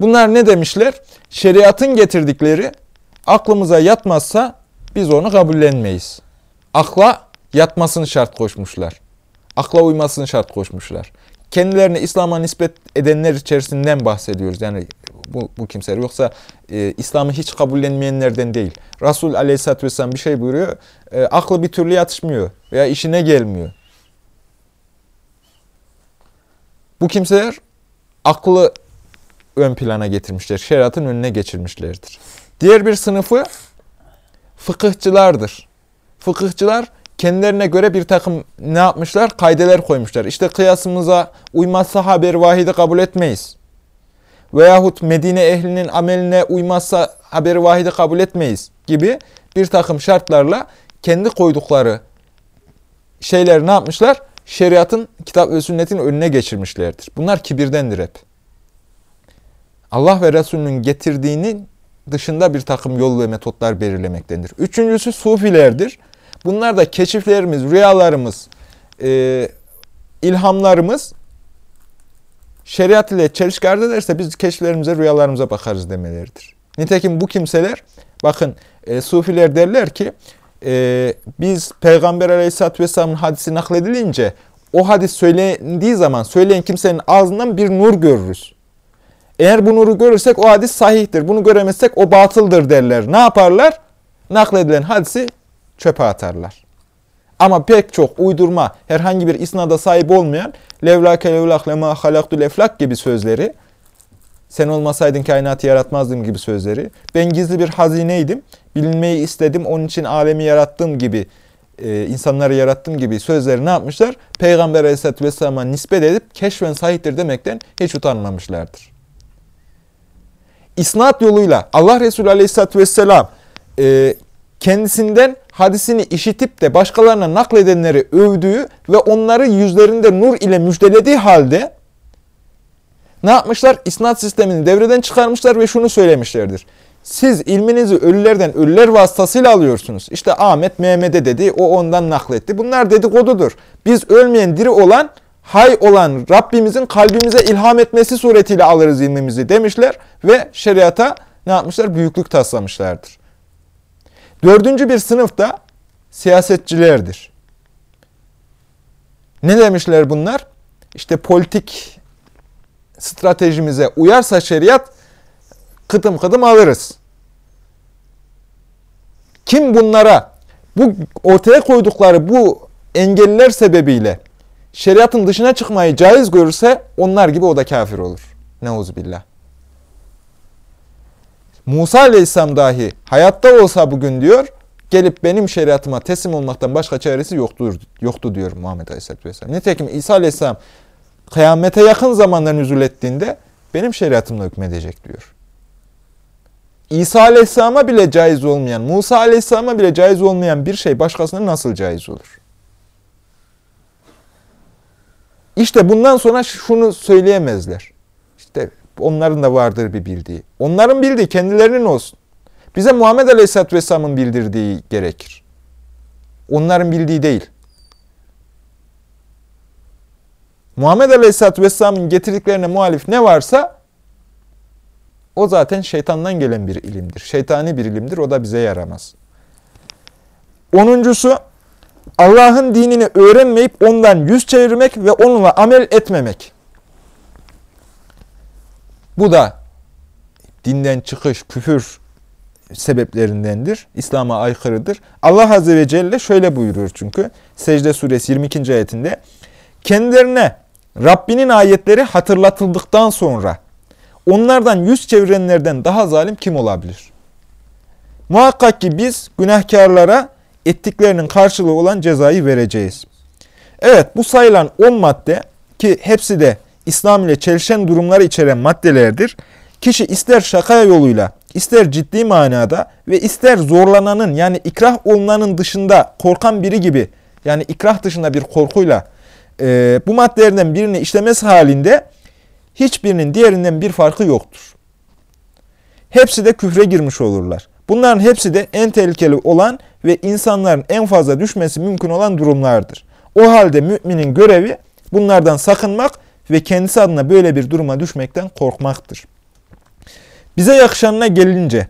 Bunlar ne demişler? Şeriatın getirdikleri aklımıza yatmazsa biz onu kabullenmeyiz. Akla yatmasını şart koşmuşlar. Akla uymasını şart koşmuşlar. Kendilerini İslam'a nispet edenler içerisinden bahsediyoruz. Yani bu, bu kimseler. Yoksa e, İslam'ı hiç kabullenmeyenlerden değil. Resul Aleyhisselatü Vesselam bir şey buyuruyor. E, aklı bir türlü yatışmıyor veya işine gelmiyor. Bu kimseler aklı ön plana getirmişler. Şeriatın önüne geçirmişlerdir. Diğer bir sınıfı fıkıhçılardır. Fıkıhçılar kendilerine göre bir takım ne yapmışlar? Kaydeler koymuşlar. İşte kıyasımıza uymazsa haber vahidi kabul etmeyiz. Veyahut Medine ehlinin ameline uymazsa haberi vahidi kabul etmeyiz gibi bir takım şartlarla kendi koydukları şeyler ne yapmışlar? Şeriatın, kitap ve sünnetin önüne geçirmişlerdir. Bunlar kibirdendir hep. Allah ve Resulünün getirdiğinin dışında bir takım yol ve metotlar belirlemektendir. Üçüncüsü sufilerdir. Bunlar da keşiflerimiz, rüyalarımız, e, ilhamlarımız şeriat ile çelişki arz ederse biz keşiflerimize, rüyalarımıza bakarız demeleridir. Nitekim bu kimseler, bakın e, sufiler derler ki, e, biz Peygamber Aleyhisselatü Vesselam'ın hadisi nakledilince, o hadis söylendiği zaman söyleyen kimsenin ağzından bir nur görürüz. Eğer bu nuru görürsek o hadis sahihtir. Bunu göremezsek o batıldır derler. Ne yaparlar? Nakledilen hadisi çöpe atarlar. Ama pek çok uydurma, herhangi bir isnada sahip olmayan levlake levlak lema halaktul eflak gibi sözleri, sen olmasaydın kainatı yaratmazdım gibi sözleri, ben gizli bir hazineydim, bilinmeyi istedim, onun için alemi yarattım gibi, e, insanları yarattım gibi sözleri ne yapmışlar? Peygamber aleyhissalatü vesselam'a nispet edip keşfen sahiptir demekten hiç utanmamışlardır. İsnat yoluyla Allah Resulü aleyhissalatü vesselam e, kendisinden hadisini işitip de başkalarına nakledenleri övdüğü ve onları yüzlerinde nur ile müjdelediği halde ne yapmışlar? İsnat sistemini devreden çıkarmışlar ve şunu söylemişlerdir. Siz ilminizi ölülerden, ölüler vasıtasıyla alıyorsunuz. İşte Ahmet Mehmet'e dedi, o ondan nakletti. Bunlar dedikodudur. Biz ölmeyen, diri olan, hay olan Rabbimizin kalbimize ilham etmesi suretiyle alırız ilmimizi demişler ve şeriata ne yapmışlar? Büyüklük taslamışlardır. Dördüncü bir sınıf da siyasetçilerdir. Ne demişler bunlar? İşte politik stratejimize uyarsa şeriat kıtım kıtım alırız. Kim bunlara bu ortaya koydukları bu engeller sebebiyle şeriatın dışına çıkmayı caiz görürse onlar gibi o da kafir olur. Neuzubillah. Musa Aleyhisselam dahi hayatta olsa bugün diyor, gelip benim şeriatıma teslim olmaktan başka çaresi yoktur, yoktu diyor Muhammed Aleyhisselatü Vesselam. Nitekim İsa Aleyhisselam kıyamete yakın zamanda nüzul ettiğinde benim şeriatımla hükmedecek diyor. İsa Aleyhisselam'a bile caiz olmayan, Musa Aleyhisselam'a bile caiz olmayan bir şey başkasına nasıl caiz olur? İşte bundan sonra şunu söyleyemezler. İşte onların da vardır bir bildiği. Onların bildiği kendilerinin olsun. Bize Muhammed Aleyhisselatü Vesselam'ın bildirdiği gerekir. Onların bildiği değil. Muhammed Aleyhisselatü Vesselam'ın getirdiklerine muhalif ne varsa o zaten şeytandan gelen bir ilimdir. Şeytani bir ilimdir. O da bize yaramaz. Onuncusu Allah'ın dinini öğrenmeyip ondan yüz çevirmek ve onunla amel etmemek. Bu da dinden çıkış, küfür sebeplerindendir. İslam'a aykırıdır. Allah Azze ve Celle şöyle buyuruyor çünkü. Secde suresi 22. ayetinde. Kendilerine Rabbinin ayetleri hatırlatıldıktan sonra onlardan yüz çevirenlerden daha zalim kim olabilir? Muhakkak ki biz günahkarlara ettiklerinin karşılığı olan cezayı vereceğiz. Evet bu sayılan 10 madde ki hepsi de İslam ile çelişen durumları içeren maddelerdir. Kişi ister şaka yoluyla, ister ciddi manada ve ister zorlananın yani ikrah olunanın dışında korkan biri gibi yani ikrah dışında bir korkuyla e, bu maddelerden birini işlemesi halinde hiçbirinin diğerinden bir farkı yoktur. Hepsi de küfre girmiş olurlar. Bunların hepsi de en tehlikeli olan ve insanların en fazla düşmesi mümkün olan durumlardır. O halde müminin görevi bunlardan sakınmak ve kendisi adına böyle bir duruma düşmekten korkmaktır. Bize yakışanına gelince,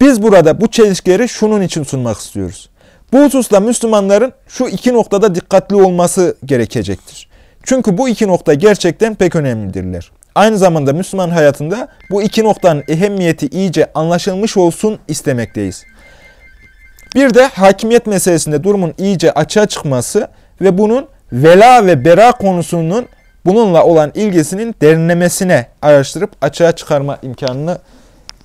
biz burada bu çelişkileri şunun için sunmak istiyoruz. Bu hususta Müslümanların şu iki noktada dikkatli olması gerekecektir. Çünkü bu iki nokta gerçekten pek önemlidirler. Aynı zamanda Müslüman hayatında bu iki noktanın ehemmiyeti iyice anlaşılmış olsun istemekteyiz. Bir de hakimiyet meselesinde durumun iyice açığa çıkması ve bunun vela ve bera konusunun bununla olan ilgisinin derinlemesine araştırıp açığa çıkarma imkanını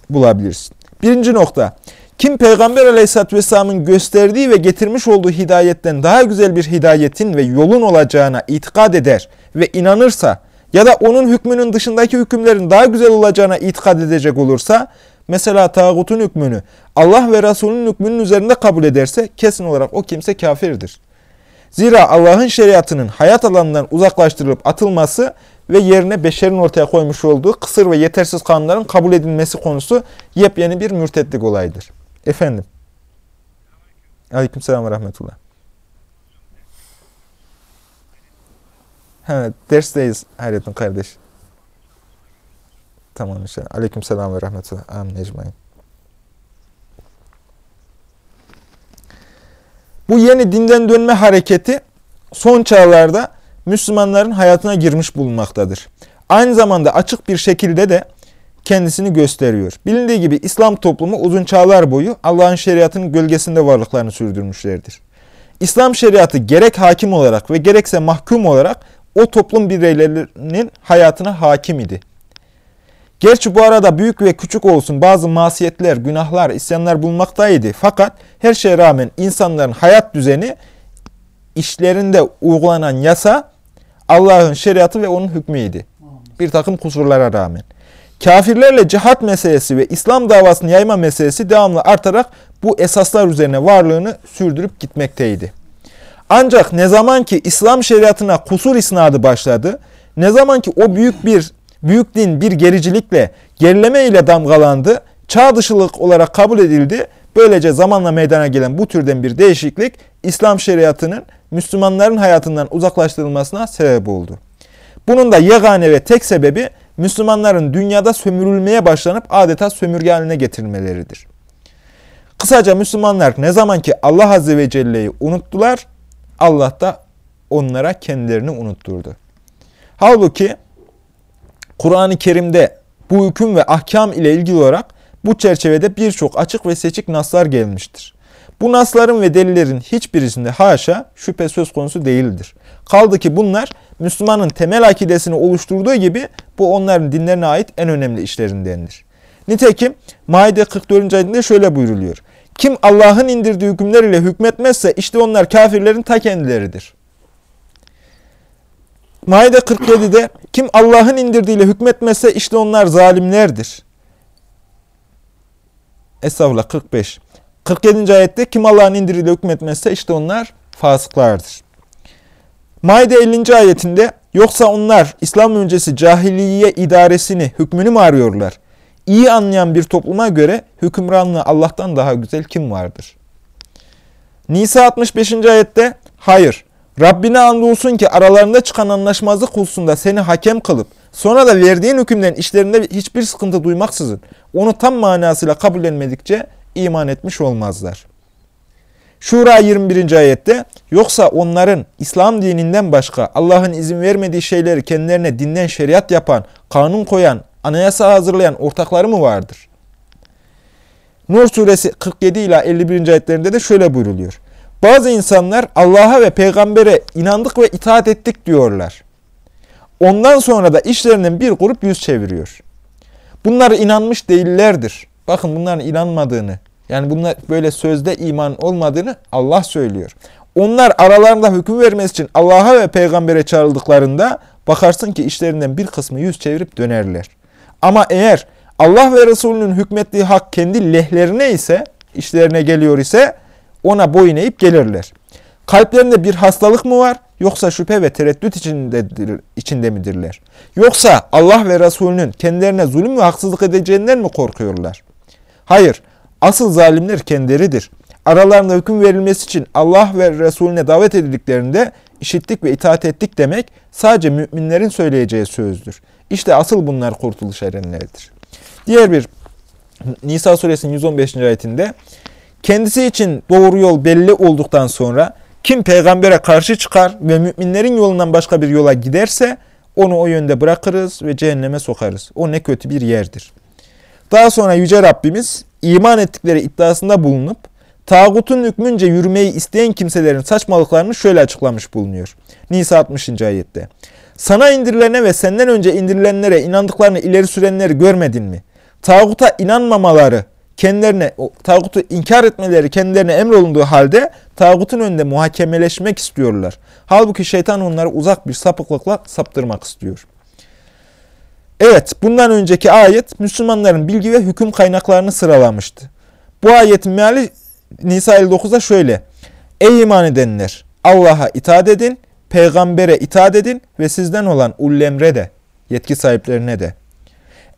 bulabilirsin. Birinci nokta. Kim Peygamber Aleyhisselatü Vesselam'ın gösterdiği ve getirmiş olduğu hidayetten daha güzel bir hidayetin ve yolun olacağına itikad eder ve inanırsa ya da onun hükmünün dışındaki hükümlerin daha güzel olacağına itikad edecek olursa, mesela tağutun hükmünü Allah ve Resulünün hükmünün üzerinde kabul ederse kesin olarak o kimse kafirdir. Zira Allah'ın şeriatının hayat alanından uzaklaştırılıp atılması ve yerine beşerin ortaya koymuş olduğu kısır ve yetersiz kanunların kabul edilmesi konusu yepyeni bir mürtetlik olaydır. Efendim. Aleykümselam ve rahmetullah. Evet, dersteyiz Hayrettin kardeş. Tamam inşallah. Aleykümselam ve rahmetullah. Amin ecmain. Bu yeni dinden dönme hareketi son çağlarda Müslümanların hayatına girmiş bulunmaktadır. Aynı zamanda açık bir şekilde de kendisini gösteriyor. Bilindiği gibi İslam toplumu uzun çağlar boyu Allah'ın şeriatının gölgesinde varlıklarını sürdürmüşlerdir. İslam şeriatı gerek hakim olarak ve gerekse mahkum olarak o toplum bireylerinin hayatına hakim idi. Gerçi bu arada büyük ve küçük olsun bazı masiyetler, günahlar, isyanlar bulunmaktaydı. Fakat her şeye rağmen insanların hayat düzeni, işlerinde uygulanan yasa Allah'ın şeriatı ve onun hükmüydü. Bir takım kusurlara rağmen. Kafirlerle cihat meselesi ve İslam davasını yayma meselesi devamlı artarak bu esaslar üzerine varlığını sürdürüp gitmekteydi. Ancak ne zaman ki İslam şeriatına kusur isnadı başladı, ne zaman ki o büyük bir büyük din bir gericilikle, gerileme ile damgalandı, çağ dışılık olarak kabul edildi. Böylece zamanla meydana gelen bu türden bir değişiklik İslam şeriatının Müslümanların hayatından uzaklaştırılmasına sebep oldu. Bunun da yegane ve tek sebebi Müslümanların dünyada sömürülmeye başlanıp adeta sömürge haline getirilmeleridir. Kısaca Müslümanlar ne zaman ki Allah Azze ve Celle'yi unuttular, Allah da onlara kendilerini unutturdu. Halbuki Kur'an-ı Kerim'de bu hüküm ve ahkam ile ilgili olarak bu çerçevede birçok açık ve seçik naslar gelmiştir. Bu nasların ve delillerin hiçbirisinde haşa şüphe söz konusu değildir. Kaldı ki bunlar Müslümanın temel akidesini oluşturduğu gibi bu onların dinlerine ait en önemli işlerindendir. Nitekim Maide 44. ayetinde şöyle buyruluyor. Kim Allah'ın indirdiği hükümler ile hükmetmezse işte onlar kafirlerin ta kendileridir. Maide 47'de kim Allah'ın indirdiğiyle hükmetmezse işte onlar zalimlerdir. Estağfurullah 45. 47. ayette kim Allah'ın indirdiğiyle hükmetmezse işte onlar fasıklardır. Maide 50. ayetinde yoksa onlar İslam öncesi cahiliye idaresini, hükmünü mü arıyorlar? İyi anlayan bir topluma göre hükümranlığı Allah'tan daha güzel kim vardır? Nisa 65. ayette hayır Rabbine andolsun ki aralarında çıkan anlaşmazlık hususunda seni hakem kılıp sonra da verdiğin hükümlerin işlerinde hiçbir sıkıntı duymaksızın onu tam manasıyla kabullenmedikçe iman etmiş olmazlar. Şura 21. ayette yoksa onların İslam dininden başka Allah'ın izin vermediği şeyleri kendilerine dinden şeriat yapan, kanun koyan, anayasa hazırlayan ortakları mı vardır? Nur suresi 47 ila 51. ayetlerinde de şöyle buyruluyor. Bazı insanlar Allah'a ve peygambere inandık ve itaat ettik diyorlar. Ondan sonra da işlerinden bir grup yüz çeviriyor. Bunlar inanmış değillerdir. Bakın bunların inanmadığını, yani bunlar böyle sözde iman olmadığını Allah söylüyor. Onlar aralarında hüküm vermesi için Allah'a ve peygambere çağrıldıklarında bakarsın ki işlerinden bir kısmı yüz çevirip dönerler. Ama eğer Allah ve Resulünün hükmettiği hak kendi lehlerine ise, işlerine geliyor ise ona boyun eğip gelirler. Kalplerinde bir hastalık mı var yoksa şüphe ve tereddüt içindedir, içinde midirler? Yoksa Allah ve Resulünün kendilerine zulüm ve haksızlık edeceğinden mi korkuyorlar? Hayır, asıl zalimler kendileridir. Aralarında hüküm verilmesi için Allah ve Resulüne davet edildiklerinde işittik ve itaat ettik demek sadece müminlerin söyleyeceği sözdür. İşte asıl bunlar kurtuluş erenlerdir. Diğer bir Nisa suresinin 115. ayetinde kendisi için doğru yol belli olduktan sonra kim peygambere karşı çıkar ve müminlerin yolundan başka bir yola giderse onu o yönde bırakırız ve cehenneme sokarız. O ne kötü bir yerdir. Daha sonra Yüce Rabbimiz iman ettikleri iddiasında bulunup tağutun hükmünce yürümeyi isteyen kimselerin saçmalıklarını şöyle açıklamış bulunuyor. Nisa 60. ayette. Sana indirilene ve senden önce indirilenlere inandıklarını ileri sürenleri görmedin mi? Tağuta inanmamaları, kendilerine, o, tağutu inkar etmeleri kendilerine emrolunduğu halde tağutun önünde muhakemeleşmek istiyorlar. Halbuki şeytan onları uzak bir sapıklıkla saptırmak istiyor. Evet, bundan önceki ayet Müslümanların bilgi ve hüküm kaynaklarını sıralamıştı. Bu ayetin meali Nisa 59'da şöyle. Ey iman edenler! Allah'a itaat edin, peygambere itaat edin ve sizden olan ullemre de, yetki sahiplerine de.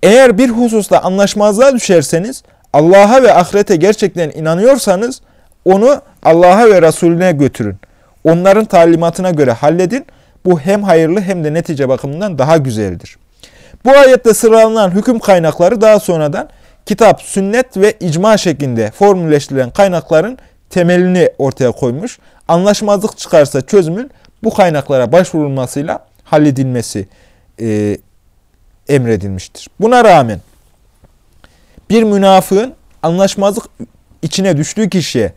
Eğer bir hususta anlaşmazlığa düşerseniz, Allah'a ve ahirete gerçekten inanıyorsanız, onu Allah'a ve Resulüne götürün. Onların talimatına göre halledin. Bu hem hayırlı hem de netice bakımından daha güzeldir. Bu ayette sıralanan hüküm kaynakları daha sonradan kitap, sünnet ve icma şeklinde formülleştirilen kaynakların temelini ortaya koymuş. Anlaşmazlık çıkarsa çözümün bu kaynaklara başvurulmasıyla halledilmesi e, emredilmiştir. Buna rağmen bir münafığın anlaşmazlık içine düştüğü kişiye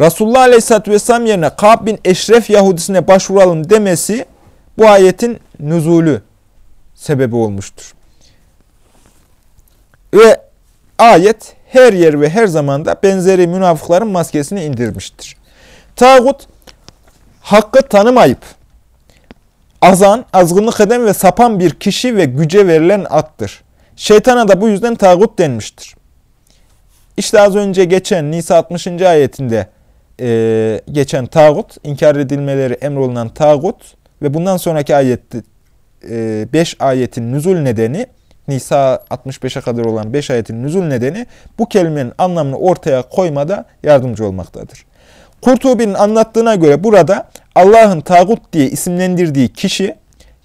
Resulullah Aleyhisselatü Vesselam yerine Ka'b bin Eşref Yahudisine başvuralım demesi bu ayetin nüzulü sebebi olmuştur. Ve ayet her yer ve her zamanda benzeri münafıkların maskesini indirmiştir. Tağut, hakkı tanımayıp, azan, azgınlık eden ve sapan bir kişi ve güce verilen attır. Şeytana da bu yüzden tağut denmiştir. İşte az önce geçen Nisa 60. ayetinde e, geçen tağut, inkar edilmeleri emrolunan tağut ve bundan sonraki ayette 5 e, ayetin nüzul nedeni, Nisa 65'e kadar olan 5 ayetin nüzul nedeni bu kelimenin anlamını ortaya koymada yardımcı olmaktadır. Kurtubi'nin anlattığına göre burada Allah'ın tağut diye isimlendirdiği kişi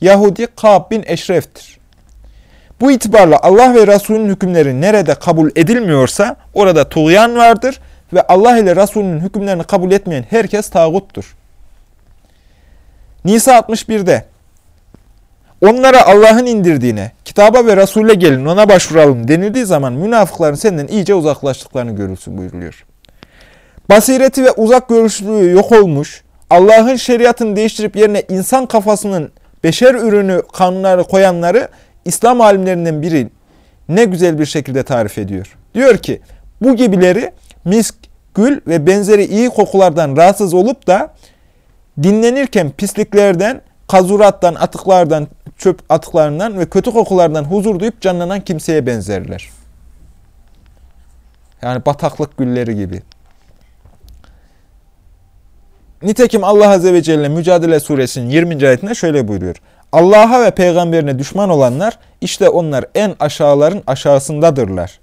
Yahudi Ka'b bin Eşref'tir. Bu itibarla Allah ve Resulünün hükümleri nerede kabul edilmiyorsa orada tuğyan vardır ve Allah ile Resulünün hükümlerini kabul etmeyen herkes tağuttur. Nisa 61'de onlara Allah'ın indirdiğine, kitaba ve Resul'e gelin ona başvuralım denildiği zaman münafıkların senden iyice uzaklaştıklarını görürsün buyuruluyor. Basireti ve uzak görüşlülüğü yok olmuş, Allah'ın şeriatını değiştirip yerine insan kafasının beşer ürünü kanunları koyanları İslam alimlerinden biri ne güzel bir şekilde tarif ediyor. Diyor ki bu gibileri misk, gül ve benzeri iyi kokulardan rahatsız olup da dinlenirken pisliklerden, kazurattan, atıklardan, çöp atıklarından ve kötü kokulardan huzur duyup canlanan kimseye benzerler. Yani bataklık gülleri gibi. Nitekim Allah Azze ve Celle Mücadele Suresinin 20. ayetinde şöyle buyuruyor. Allah'a ve peygamberine düşman olanlar işte onlar en aşağıların aşağısındadırlar.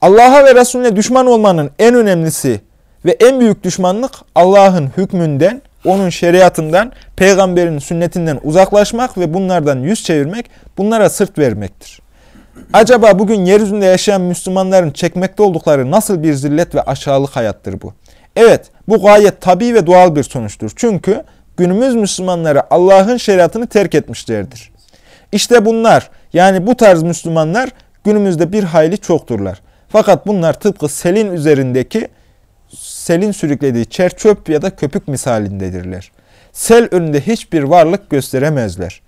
Allah'a ve Resulüne düşman olmanın en önemlisi ve en büyük düşmanlık Allah'ın hükmünden, onun şeriatından, peygamberin sünnetinden uzaklaşmak ve bunlardan yüz çevirmek, bunlara sırt vermektir. Acaba bugün yeryüzünde yaşayan Müslümanların çekmekte oldukları nasıl bir zillet ve aşağılık hayattır bu? Evet, bu gayet tabi ve doğal bir sonuçtur. Çünkü günümüz Müslümanları Allah'ın şeriatını terk etmişlerdir. İşte bunlar, yani bu tarz Müslümanlar günümüzde bir hayli çokturlar. Fakat bunlar tıpkı selin üzerindeki, selin sürüklediği çerçöp ya da köpük misalindedirler. Sel önünde hiçbir varlık gösteremezler.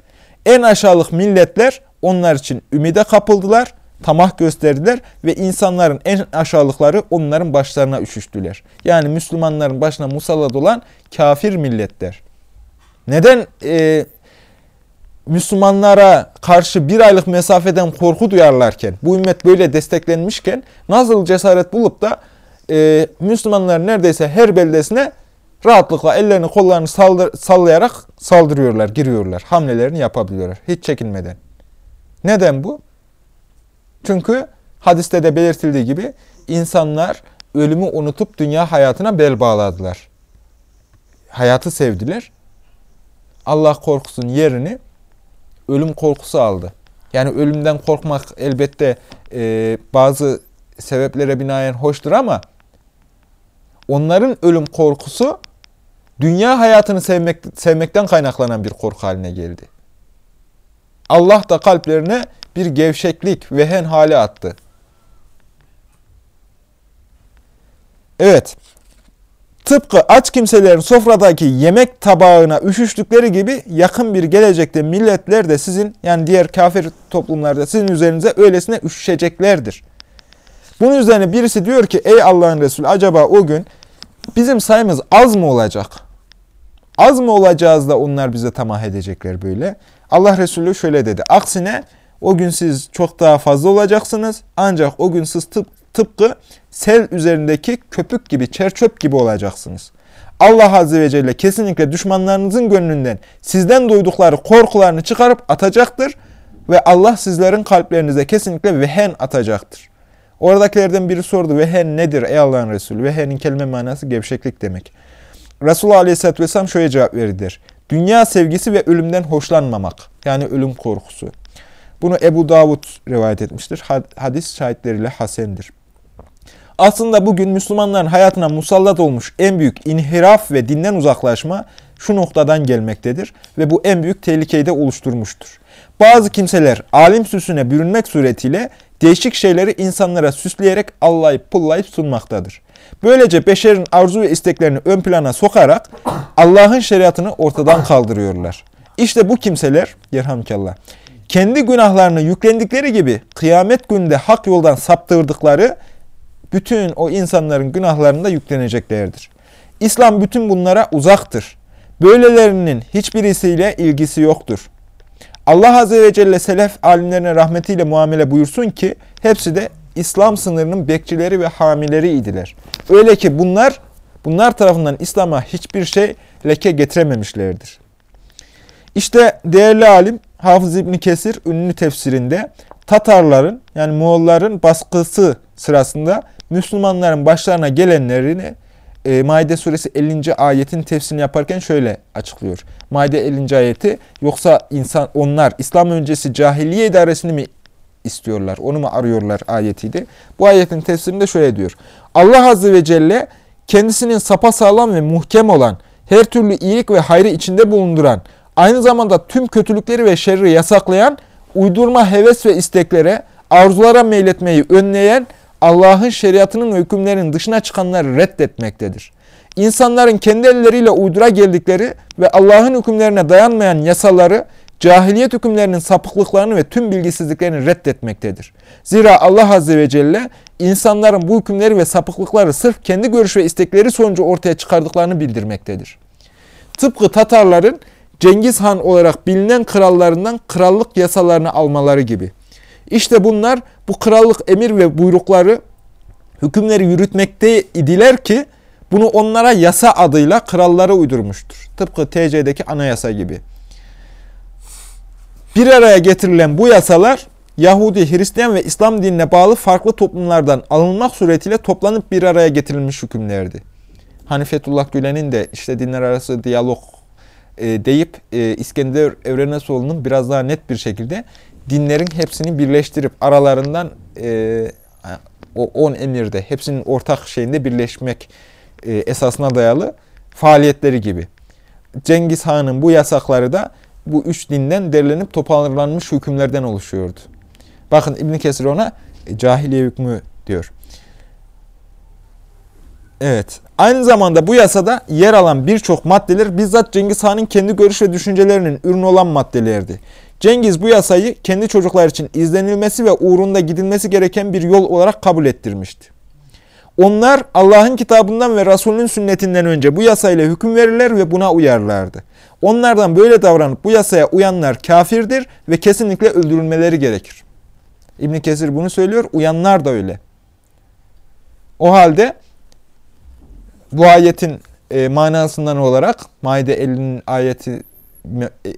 En aşağılık milletler onlar için ümide kapıldılar, tamah gösterdiler ve insanların en aşağılıkları onların başlarına üşüştüler. Yani Müslümanların başına musallat olan kafir milletler. Neden e, Müslümanlara karşı bir aylık mesafeden korku duyarlarken, bu ümmet böyle desteklenmişken nasıl cesaret bulup da e, Müslümanlar neredeyse her beldesine rahatlıkla ellerini kollarını saldır, sallayarak saldırıyorlar, giriyorlar, hamlelerini yapabiliyorlar hiç çekinmeden. Neden bu? Çünkü hadiste de belirtildiği gibi insanlar ölümü unutup dünya hayatına bel bağladılar. Hayatı sevdiler. Allah korkusunun yerini ölüm korkusu aldı. Yani ölümden korkmak elbette e, bazı sebeplere binaen hoştur ama onların ölüm korkusu dünya hayatını sevmek, sevmekten kaynaklanan bir korku haline geldi. Allah da kalplerine bir gevşeklik, vehen hali attı. Evet. Tıpkı aç kimselerin sofradaki yemek tabağına üşüştükleri gibi yakın bir gelecekte milletler de sizin yani diğer kafir toplumlarda sizin üzerinize öylesine üşüşeceklerdir. Bunun üzerine birisi diyor ki ey Allah'ın Resulü acaba o gün bizim sayımız az mı olacak? Az mı olacağız da onlar bize tamah edecekler böyle? Allah Resulü şöyle dedi. Aksine o gün siz çok daha fazla olacaksınız. Ancak o gün siz tıp, tıpkı sel üzerindeki köpük gibi, çerçöp gibi olacaksınız. Allah Azze ve Celle kesinlikle düşmanlarınızın gönlünden sizden duydukları korkularını çıkarıp atacaktır. Ve Allah sizlerin kalplerinize kesinlikle vehen atacaktır. Oradakilerden biri sordu. Vehen nedir ey Allah'ın Resulü? Vehenin kelime manası gevşeklik demek. Resulullah Aleyhisselatü Vesselam şöyle cevap verir. Dünya sevgisi ve ölümden hoşlanmamak. Yani ölüm korkusu. Bunu Ebu Davud rivayet etmiştir. Hadis şahitleriyle hasendir. Aslında bugün Müslümanların hayatına musallat olmuş en büyük inhiraf ve dinden uzaklaşma şu noktadan gelmektedir ve bu en büyük tehlikeyi de oluşturmuştur. Bazı kimseler alim süsüne bürünmek suretiyle değişik şeyleri insanlara süsleyerek allayıp pullayıp sunmaktadır. Böylece beşerin arzu ve isteklerini ön plana sokarak Allah'ın şeriatını ortadan kaldırıyorlar. İşte bu kimseler, yerhamkallah, kendi günahlarını yüklendikleri gibi kıyamet günde hak yoldan saptırdıkları bütün o insanların günahlarında yükleneceklerdir. İslam bütün bunlara uzaktır. Böylelerinin hiçbirisiyle ilgisi yoktur. Allah Azze ve Celle selef alimlerine rahmetiyle muamele buyursun ki hepsi de İslam sınırının bekçileri ve hamileri idiler. Öyle ki bunlar bunlar tarafından İslam'a hiçbir şey leke getirememişlerdir. İşte değerli alim Hafız İbni Kesir ünlü tefsirinde Tatarların yani Moğolların baskısı sırasında Müslümanların başlarına gelenlerini e, Maide suresi 50. ayetin tefsirini yaparken şöyle açıklıyor. Maide 50. ayeti yoksa insan onlar İslam öncesi cahiliye idaresini mi istiyorlar? Onu mu arıyorlar ayetiydi. Bu ayetin tefsirinde şöyle diyor. Allah Azze ve Celle kendisinin sapasağlam ve muhkem olan, her türlü iyilik ve hayrı içinde bulunduran, aynı zamanda tüm kötülükleri ve şerri yasaklayan, uydurma heves ve isteklere, arzulara meyletmeyi önleyen, Allah'ın şeriatının ve hükümlerinin dışına çıkanları reddetmektedir. İnsanların kendi elleriyle uydura geldikleri ve Allah'ın hükümlerine dayanmayan yasaları, cahiliyet hükümlerinin sapıklıklarını ve tüm bilgisizliklerini reddetmektedir. Zira Allah Azze ve Celle insanların bu hükümleri ve sapıklıkları sırf kendi görüş ve istekleri sonucu ortaya çıkardıklarını bildirmektedir. Tıpkı Tatarların Cengiz Han olarak bilinen krallarından krallık yasalarını almaları gibi. İşte bunlar bu krallık emir ve buyrukları, hükümleri yürütmekte idiler ki bunu onlara yasa adıyla krallara uydurmuştur. Tıpkı TC'deki anayasa gibi. Bir araya getirilen bu yasalar Yahudi, Hristiyan ve İslam dinine bağlı farklı toplumlardan alınmak suretiyle toplanıp bir araya getirilmiş hükümlerdi. Hani Fethullah Gülen'in de işte dinler arası diyalog e, deyip e, İskender Evrenesoğlu'nun biraz daha net bir şekilde dinlerin hepsini birleştirip aralarından e, o on emirde hepsinin ortak şeyinde birleşmek e, esasına dayalı faaliyetleri gibi. Cengiz Han'ın bu yasakları da bu üç dinden derlenip toparlanmış hükümlerden oluşuyordu. Bakın İbn Kesir ona e, cahiliye hükmü diyor. Evet. Aynı zamanda bu yasada yer alan birçok maddeler bizzat Cengiz Han'ın kendi görüş ve düşüncelerinin ürünü olan maddelerdi. Cengiz bu yasayı kendi çocuklar için izlenilmesi ve uğrunda gidilmesi gereken bir yol olarak kabul ettirmişti. Onlar Allah'ın kitabından ve Resulünün sünnetinden önce bu yasayla hüküm verirler ve buna uyarlardı. Onlardan böyle davranıp bu yasaya uyanlar kafirdir ve kesinlikle öldürülmeleri gerekir. İbn Kesir bunu söylüyor, uyanlar da öyle. O halde bu ayetin e, manasından olarak Maide 50'nin ayeti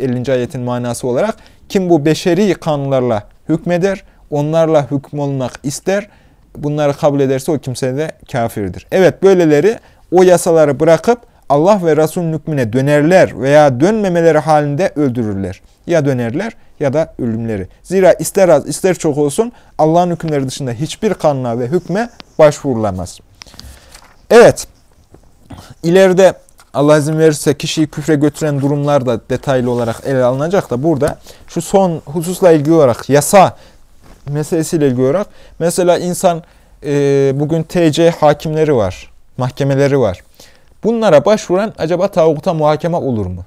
50. ayetin manası olarak kim bu beşeri kanunlarla hükmeder, onlarla hükmolmak ister, bunları kabul ederse o kimse de kafirdir. Evet böyleleri o yasaları bırakıp Allah ve Resulün hükmüne dönerler veya dönmemeleri halinde öldürürler. Ya dönerler ya da ölümleri. Zira ister az ister çok olsun Allah'ın hükümleri dışında hiçbir kanuna ve hükme başvurulamaz. Evet, ileride Allah izin verirse kişiyi küfre götüren durumlar da detaylı olarak ele alınacak da burada şu son hususla ilgili olarak yasa meselesiyle ilgili olarak mesela insan e, bugün TC hakimleri var, mahkemeleri var. Bunlara başvuran acaba tağuta muhakeme olur mu?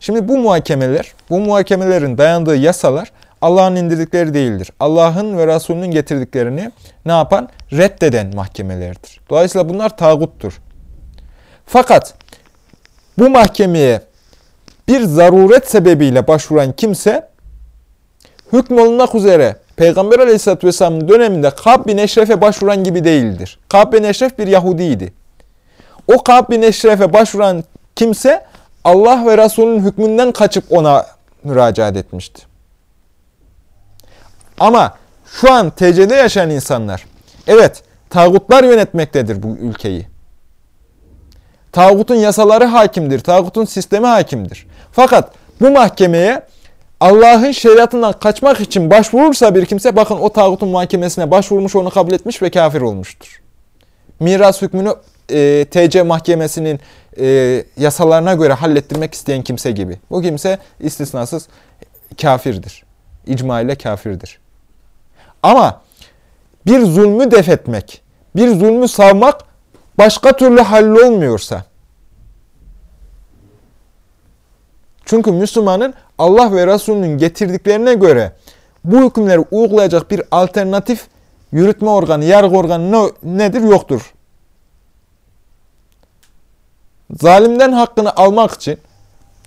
Şimdi bu muhakemeler, bu muhakemelerin dayandığı yasalar Allah'ın indirdikleri değildir. Allah'ın ve Resulünün getirdiklerini ne yapan? Reddeden mahkemelerdir. Dolayısıyla bunlar tağuttur. Fakat bu mahkemeye bir zaruret sebebiyle başvuran kimse hükmolunmak üzere Peygamber Aleyhisselatü Vesselam'ın döneminde Kab bin Eşref'e başvuran gibi değildir. Kab bin Eşref bir Yahudiydi. O Kab bin Eşref'e başvuran kimse Allah ve Resulünün hükmünden kaçıp ona müracaat etmişti. Ama şu an TC'de yaşayan insanlar, evet tağutlar yönetmektedir bu ülkeyi. Tağutun yasaları hakimdir, tağutun sistemi hakimdir. Fakat bu mahkemeye Allah'ın şeriatından kaçmak için başvurursa bir kimse, bakın o tağutun mahkemesine başvurmuş, onu kabul etmiş ve kafir olmuştur. Miras hükmünü e, TC mahkemesinin e, yasalarına göre hallettirmek isteyen kimse gibi. Bu kimse istisnasız kafirdir. İcma ile kafirdir. Ama bir zulmü defetmek, bir zulmü savmak başka türlü hallolmuyorsa, çünkü Müslümanın Allah ve Resulünün getirdiklerine göre bu hükümleri uygulayacak bir alternatif yürütme organı, yargı organı ne, nedir? Yoktur. Zalimden hakkını almak için,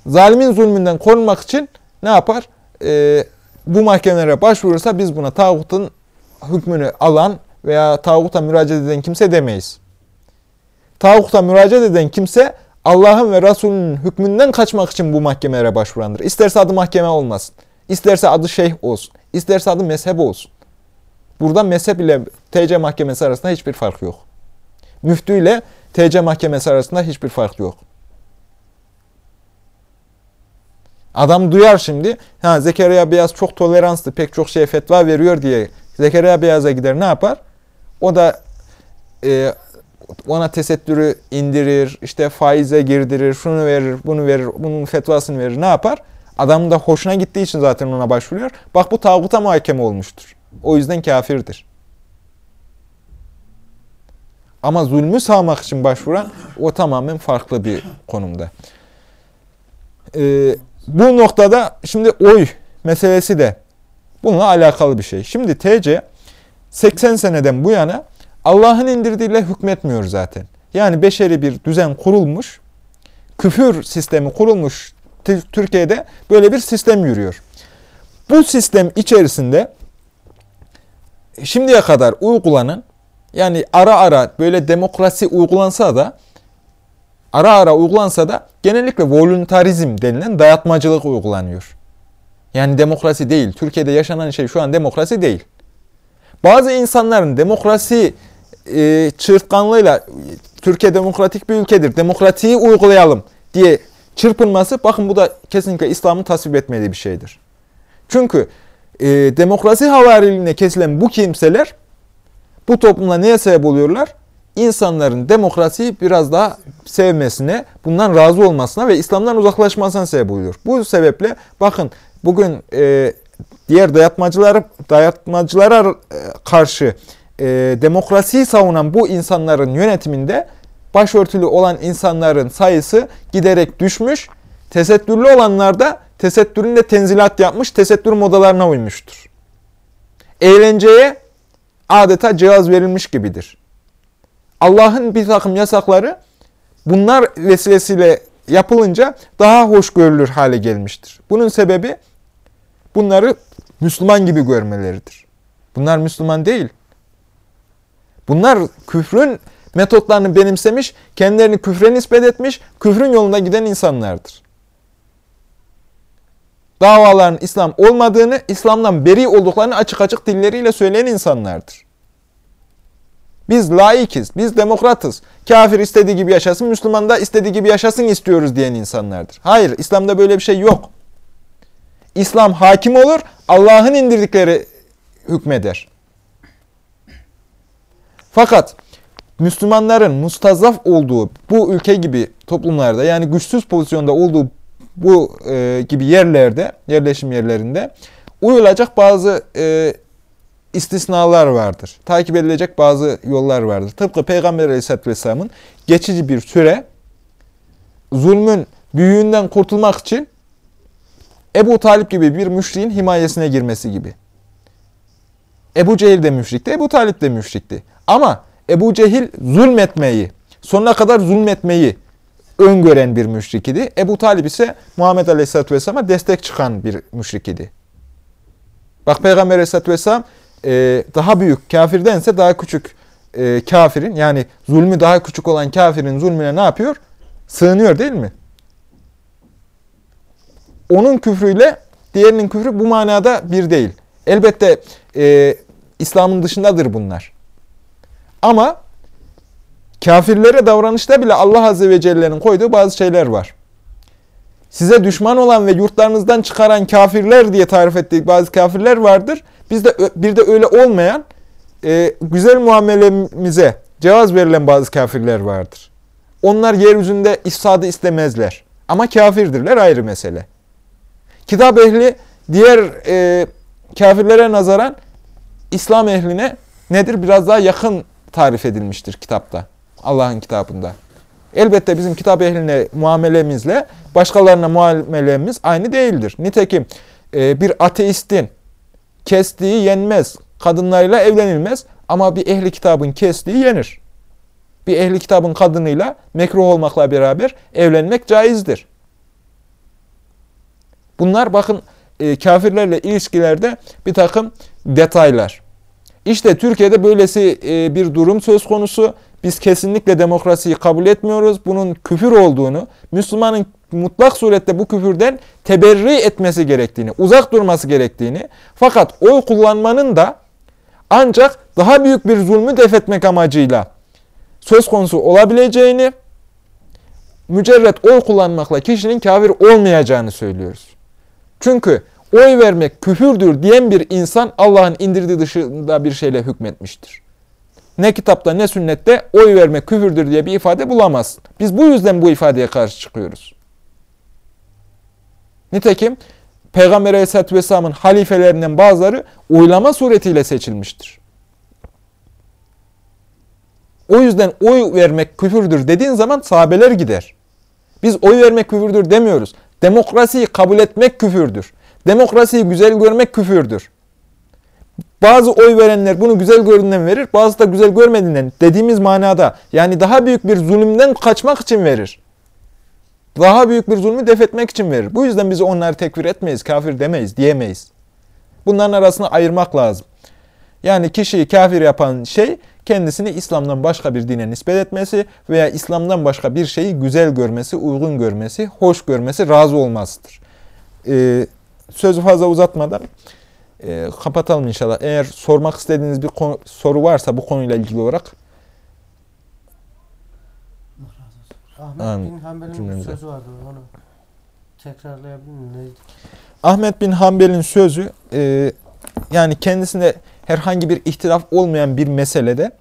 zalimin zulmünden korunmak için ne yapar? Ee, bu mahkemelere başvurursa biz buna tağutun hükmünü alan veya tağuta müracaat eden kimse demeyiz. Tağuta müracaat eden kimse Allah'ın ve Resulünün hükmünden kaçmak için bu mahkemelere başvurandır. İsterse adı mahkeme olmasın. İsterse adı şeyh olsun. İsterse adı mezhep olsun. Burada mezhep ile TC mahkemesi arasında hiçbir fark yok. Müftü ile TC mahkemesi arasında hiçbir fark yok. Adam duyar şimdi, ha Zekeriya Beyaz çok toleranslı, pek çok şeye fetva veriyor diye Zekeriya Beyaz'a gider ne yapar? O da e, ona tesettürü indirir, işte faize girdirir, şunu verir, bunu verir, bunun fetvasını verir. Ne yapar? Adam da hoşuna gittiği için zaten ona başvuruyor. Bak bu tağuta muhakeme olmuştur. O yüzden kafirdir. Ama zulmü sağmak için başvuran o tamamen farklı bir konumda. Ee, bu noktada şimdi oy meselesi de bununla alakalı bir şey. Şimdi TC 80 seneden bu yana Allah'ın indirdiğiyle hükmetmiyor zaten. Yani beşeri bir düzen kurulmuş, küfür sistemi kurulmuş Türkiye'de böyle bir sistem yürüyor. Bu sistem içerisinde şimdiye kadar uygulanan yani ara ara böyle demokrasi uygulansa da ara ara uygulansa da genellikle voluntarizm denilen dayatmacılık uygulanıyor. Yani demokrasi değil. Türkiye'de yaşanan şey şu an demokrasi değil. Bazı insanların demokrasi e, çırtkanlığıyla Türkiye demokratik bir ülkedir, demokratiyi uygulayalım diye çırpınması bakın bu da kesinlikle İslam'ın tasvip etmediği bir şeydir. Çünkü e, demokrasi havariliğine kesilen bu kimseler bu toplumda neye sebep oluyorlar? İnsanların demokrasiyi biraz daha sevmesine, bundan razı olmasına ve İslam'dan uzaklaşmasına sebep oluyor. Bu sebeple bakın bugün e, diğer dayatmacılara, dayatmacılara e, karşı e, demokrasiyi savunan bu insanların yönetiminde başörtülü olan insanların sayısı giderek düşmüş. Tesettürlü olanlar da tesettüründe tenzilat yapmış, tesettür modalarına uymuştur. Eğlenceye adeta cihaz verilmiş gibidir. Allah'ın bir takım yasakları bunlar vesilesiyle yapılınca daha hoş görülür hale gelmiştir. Bunun sebebi bunları Müslüman gibi görmeleridir. Bunlar Müslüman değil. Bunlar küfrün metotlarını benimsemiş, kendilerini küfre nispet etmiş, küfrün yolunda giden insanlardır. Davaların İslam olmadığını, İslam'dan beri olduklarını açık açık dilleriyle söyleyen insanlardır. Biz laikiz, biz demokratız. Kafir istediği gibi yaşasın, Müslüman da istediği gibi yaşasın istiyoruz diyen insanlardır. Hayır, İslam'da böyle bir şey yok. İslam hakim olur, Allah'ın indirdikleri hükmeder. Fakat Müslümanların mustazzaf olduğu bu ülke gibi toplumlarda yani güçsüz pozisyonda olduğu bu e, gibi yerlerde, yerleşim yerlerinde uyulacak bazı e, istisnalar vardır. Takip edilecek bazı yollar vardır. Tıpkı Peygamber Aleyhisselatü Vesselam'ın geçici bir süre zulmün büyüğünden kurtulmak için Ebu Talip gibi bir müşriğin himayesine girmesi gibi. Ebu Cehil de müşrikti, Ebu Talip de müşrikti. Ama Ebu Cehil zulmetmeyi, sonuna kadar zulmetmeyi öngören bir müşrik idi. Ebu Talip ise Muhammed Aleyhisselatü Vesselam'a destek çıkan bir müşrik idi. Bak Peygamber Aleyhisselatü Vesselam e, daha büyük kafirdense daha küçük e, kafirin yani zulmü daha küçük olan kafirin zulmüne ne yapıyor? Sığınıyor değil mi? Onun küfrüyle diğerinin küfrü bu manada bir değil. Elbette e, İslam'ın dışındadır bunlar. Ama kafirlere davranışta bile Allah Azze ve Celle'nin koyduğu bazı şeyler var. Size düşman olan ve yurtlarınızdan çıkaran kafirler diye tarif ettiği bazı kafirler vardır. Bizde bir de öyle olmayan e, güzel muamelemize cevaz verilen bazı kafirler vardır. Onlar yeryüzünde ifsadı istemezler. Ama kafirdirler ayrı mesele. Kitap ehli diğer e, kafirlere nazaran İslam ehline nedir? Biraz daha yakın tarif edilmiştir kitapta. Allah'ın kitabında. Elbette bizim kitap ehline muamelemizle başkalarına muamelemiz aynı değildir. Nitekim e, bir ateistin kestiği yenmez, kadınlarıyla evlenilmez ama bir ehli kitabın kestiği yenir. Bir ehli kitabın kadınıyla mekruh olmakla beraber evlenmek caizdir. Bunlar bakın e, kafirlerle ilişkilerde bir takım detaylar. İşte Türkiye'de böylesi e, bir durum söz konusu. Biz kesinlikle demokrasiyi kabul etmiyoruz. Bunun küfür olduğunu, Müslümanın mutlak surette bu küfürden teberri etmesi gerektiğini, uzak durması gerektiğini, fakat oy kullanmanın da ancak daha büyük bir zulmü def etmek amacıyla söz konusu olabileceğini, mücerret oy kullanmakla kişinin kafir olmayacağını söylüyoruz. Çünkü oy vermek küfürdür diyen bir insan Allah'ın indirdiği dışında bir şeyle hükmetmiştir. Ne kitapta ne sünnette oy vermek küfürdür diye bir ifade bulamaz. Biz bu yüzden bu ifadeye karşı çıkıyoruz. Nitekim Peygamber Aleyhisselatü Vesselam'ın halifelerinden bazıları oylama suretiyle seçilmiştir. O yüzden oy vermek küfürdür dediğin zaman sahabeler gider. Biz oy vermek küfürdür demiyoruz. Demokrasiyi kabul etmek küfürdür. Demokrasiyi güzel görmek küfürdür. Bazı oy verenler bunu güzel gördüğünden verir, bazı da güzel görmediğinden dediğimiz manada yani daha büyük bir zulümden kaçmak için verir. Daha büyük bir zulmü def etmek için verir. Bu yüzden biz onları tekfir etmeyiz, kafir demeyiz, diyemeyiz. Bunların arasını ayırmak lazım. Yani kişiyi kafir yapan şey kendisini İslam'dan başka bir dine nispet etmesi veya İslam'dan başka bir şeyi güzel görmesi, uygun görmesi, hoş görmesi, razı olmasıdır. Ee, sözü fazla uzatmadan e, kapatalım inşallah. Eğer sormak istediğiniz bir konu, soru varsa bu konuyla ilgili olarak Ahmet Amin. bin Hanbel'in sözü vardı onu tekrarlayabilir miyim? Neydi? Ahmet bin Hanbel'in sözü e, yani kendisinde herhangi bir ihtilaf olmayan bir meselede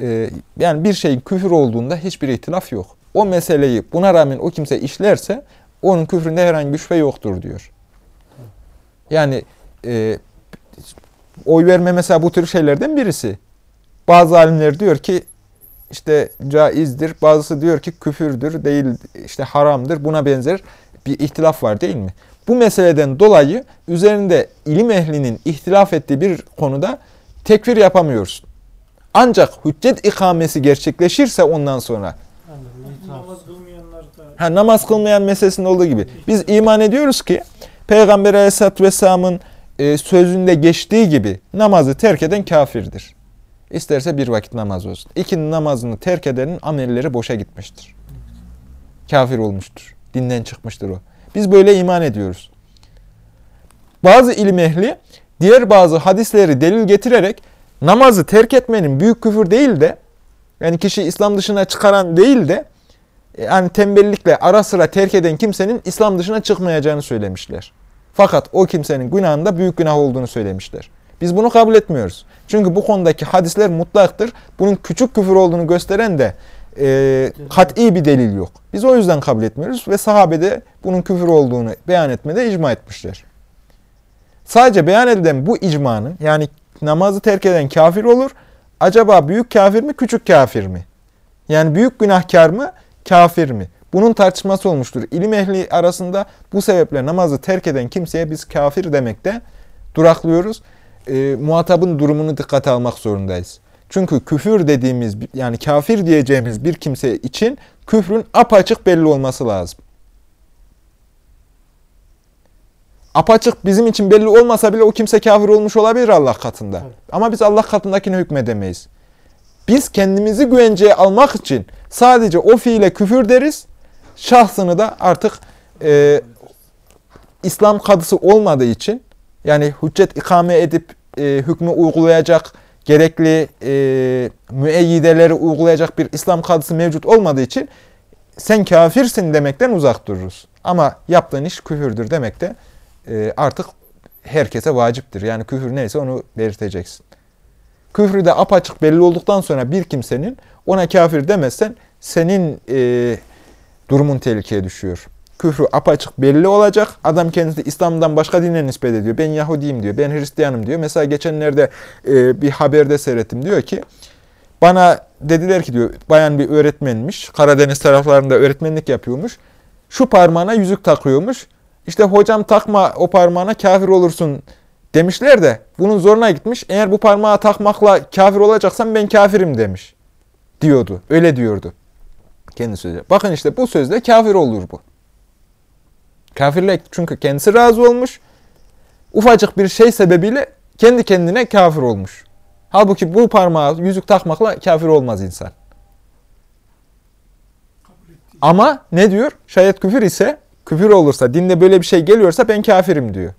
e, yani bir şeyin küfür olduğunda hiçbir ihtilaf yok. O meseleyi buna rağmen o kimse işlerse onun küfründe herhangi bir şüphe yoktur diyor. Yani e, oy verme mesela bu tür şeylerden birisi. Bazı alimler diyor ki işte caizdir, bazısı diyor ki küfürdür, değil işte haramdır, buna benzer bir ihtilaf var değil mi? Bu meseleden dolayı üzerinde ilim ehlinin ihtilaf ettiği bir konuda tekfir yapamıyorsun. Ancak hüccet ikamesi gerçekleşirse ondan sonra. Namaz kılmayanlar da ha, namaz kılmayan meselesinde olduğu gibi biz iman ediyoruz ki Peygamber Aleyhisselatü Vesselam'ın e, sözünde geçtiği gibi namazı terk eden kafirdir. İsterse bir vakit namaz olsun. İkinin namazını terk edenin amelleri boşa gitmiştir. Kafir olmuştur. Dinden çıkmıştır o. Biz böyle iman ediyoruz. Bazı ilim ehli diğer bazı hadisleri delil getirerek namazı terk etmenin büyük küfür değil de yani kişi İslam dışına çıkaran değil de yani tembellikle ara sıra terk eden kimsenin İslam dışına çıkmayacağını söylemişler. Fakat o kimsenin günahında büyük günah olduğunu söylemişler. Biz bunu kabul etmiyoruz. Çünkü bu konudaki hadisler mutlaktır. Bunun küçük küfür olduğunu gösteren de e, kat'i bir delil yok. Biz o yüzden kabul etmiyoruz ve sahabede bunun küfür olduğunu beyan etmede icma etmişler. Sadece beyan edilen bu icmanın yani namazı terk eden kafir olur. Acaba büyük kafir mi, küçük kafir mi? Yani büyük günahkar mı, kafir mi? Bunun tartışması olmuştur. İlim ehli arasında bu sebeple namazı terk eden kimseye biz kafir demekte duraklıyoruz. E, muhatabın durumunu dikkate almak zorundayız. Çünkü küfür dediğimiz yani kafir diyeceğimiz bir kimse için küfrün apaçık belli olması lazım. Apaçık bizim için belli olmasa bile o kimse kafir olmuş olabilir Allah katında. Evet. Ama biz Allah katındakine hükmedemeyiz. Biz kendimizi güvenceye almak için sadece o fiile küfür deriz. Şahsını da artık e, İslam kadısı olmadığı için yani hüccet ikame edip e, hükmü uygulayacak, gerekli e, müeyyideleri uygulayacak bir İslam kadısı mevcut olmadığı için sen kafirsin demekten uzak dururuz. Ama yaptığın iş küfürdür demek de e, artık herkese vaciptir. Yani küfür neyse onu belirteceksin. Küfrü de apaçık belli olduktan sonra bir kimsenin ona kafir demezsen senin e, durumun tehlikeye düşüyor. Küfrü apaçık belli olacak. Adam kendisi İslam'dan başka dine nispet ediyor. Ben Yahudiyim diyor, ben Hristiyanım diyor. Mesela geçenlerde e, bir haberde seyrettim. Diyor ki bana dediler ki diyor bayan bir öğretmenmiş. Karadeniz taraflarında öğretmenlik yapıyormuş. Şu parmağına yüzük takıyormuş. İşte hocam takma o parmağına kafir olursun demişler de bunun zoruna gitmiş. Eğer bu parmağı takmakla kafir olacaksan ben kafirim demiş. Diyordu. Öyle diyordu. Kendi sözü. Bakın işte bu sözle kafir olur bu. Kafirle çünkü kendisi razı olmuş. Ufacık bir şey sebebiyle kendi kendine kafir olmuş. Halbuki bu parmağa yüzük takmakla kafir olmaz insan. Ama ne diyor? Şayet küfür ise, küfür olursa, dinde böyle bir şey geliyorsa ben kafirim diyor.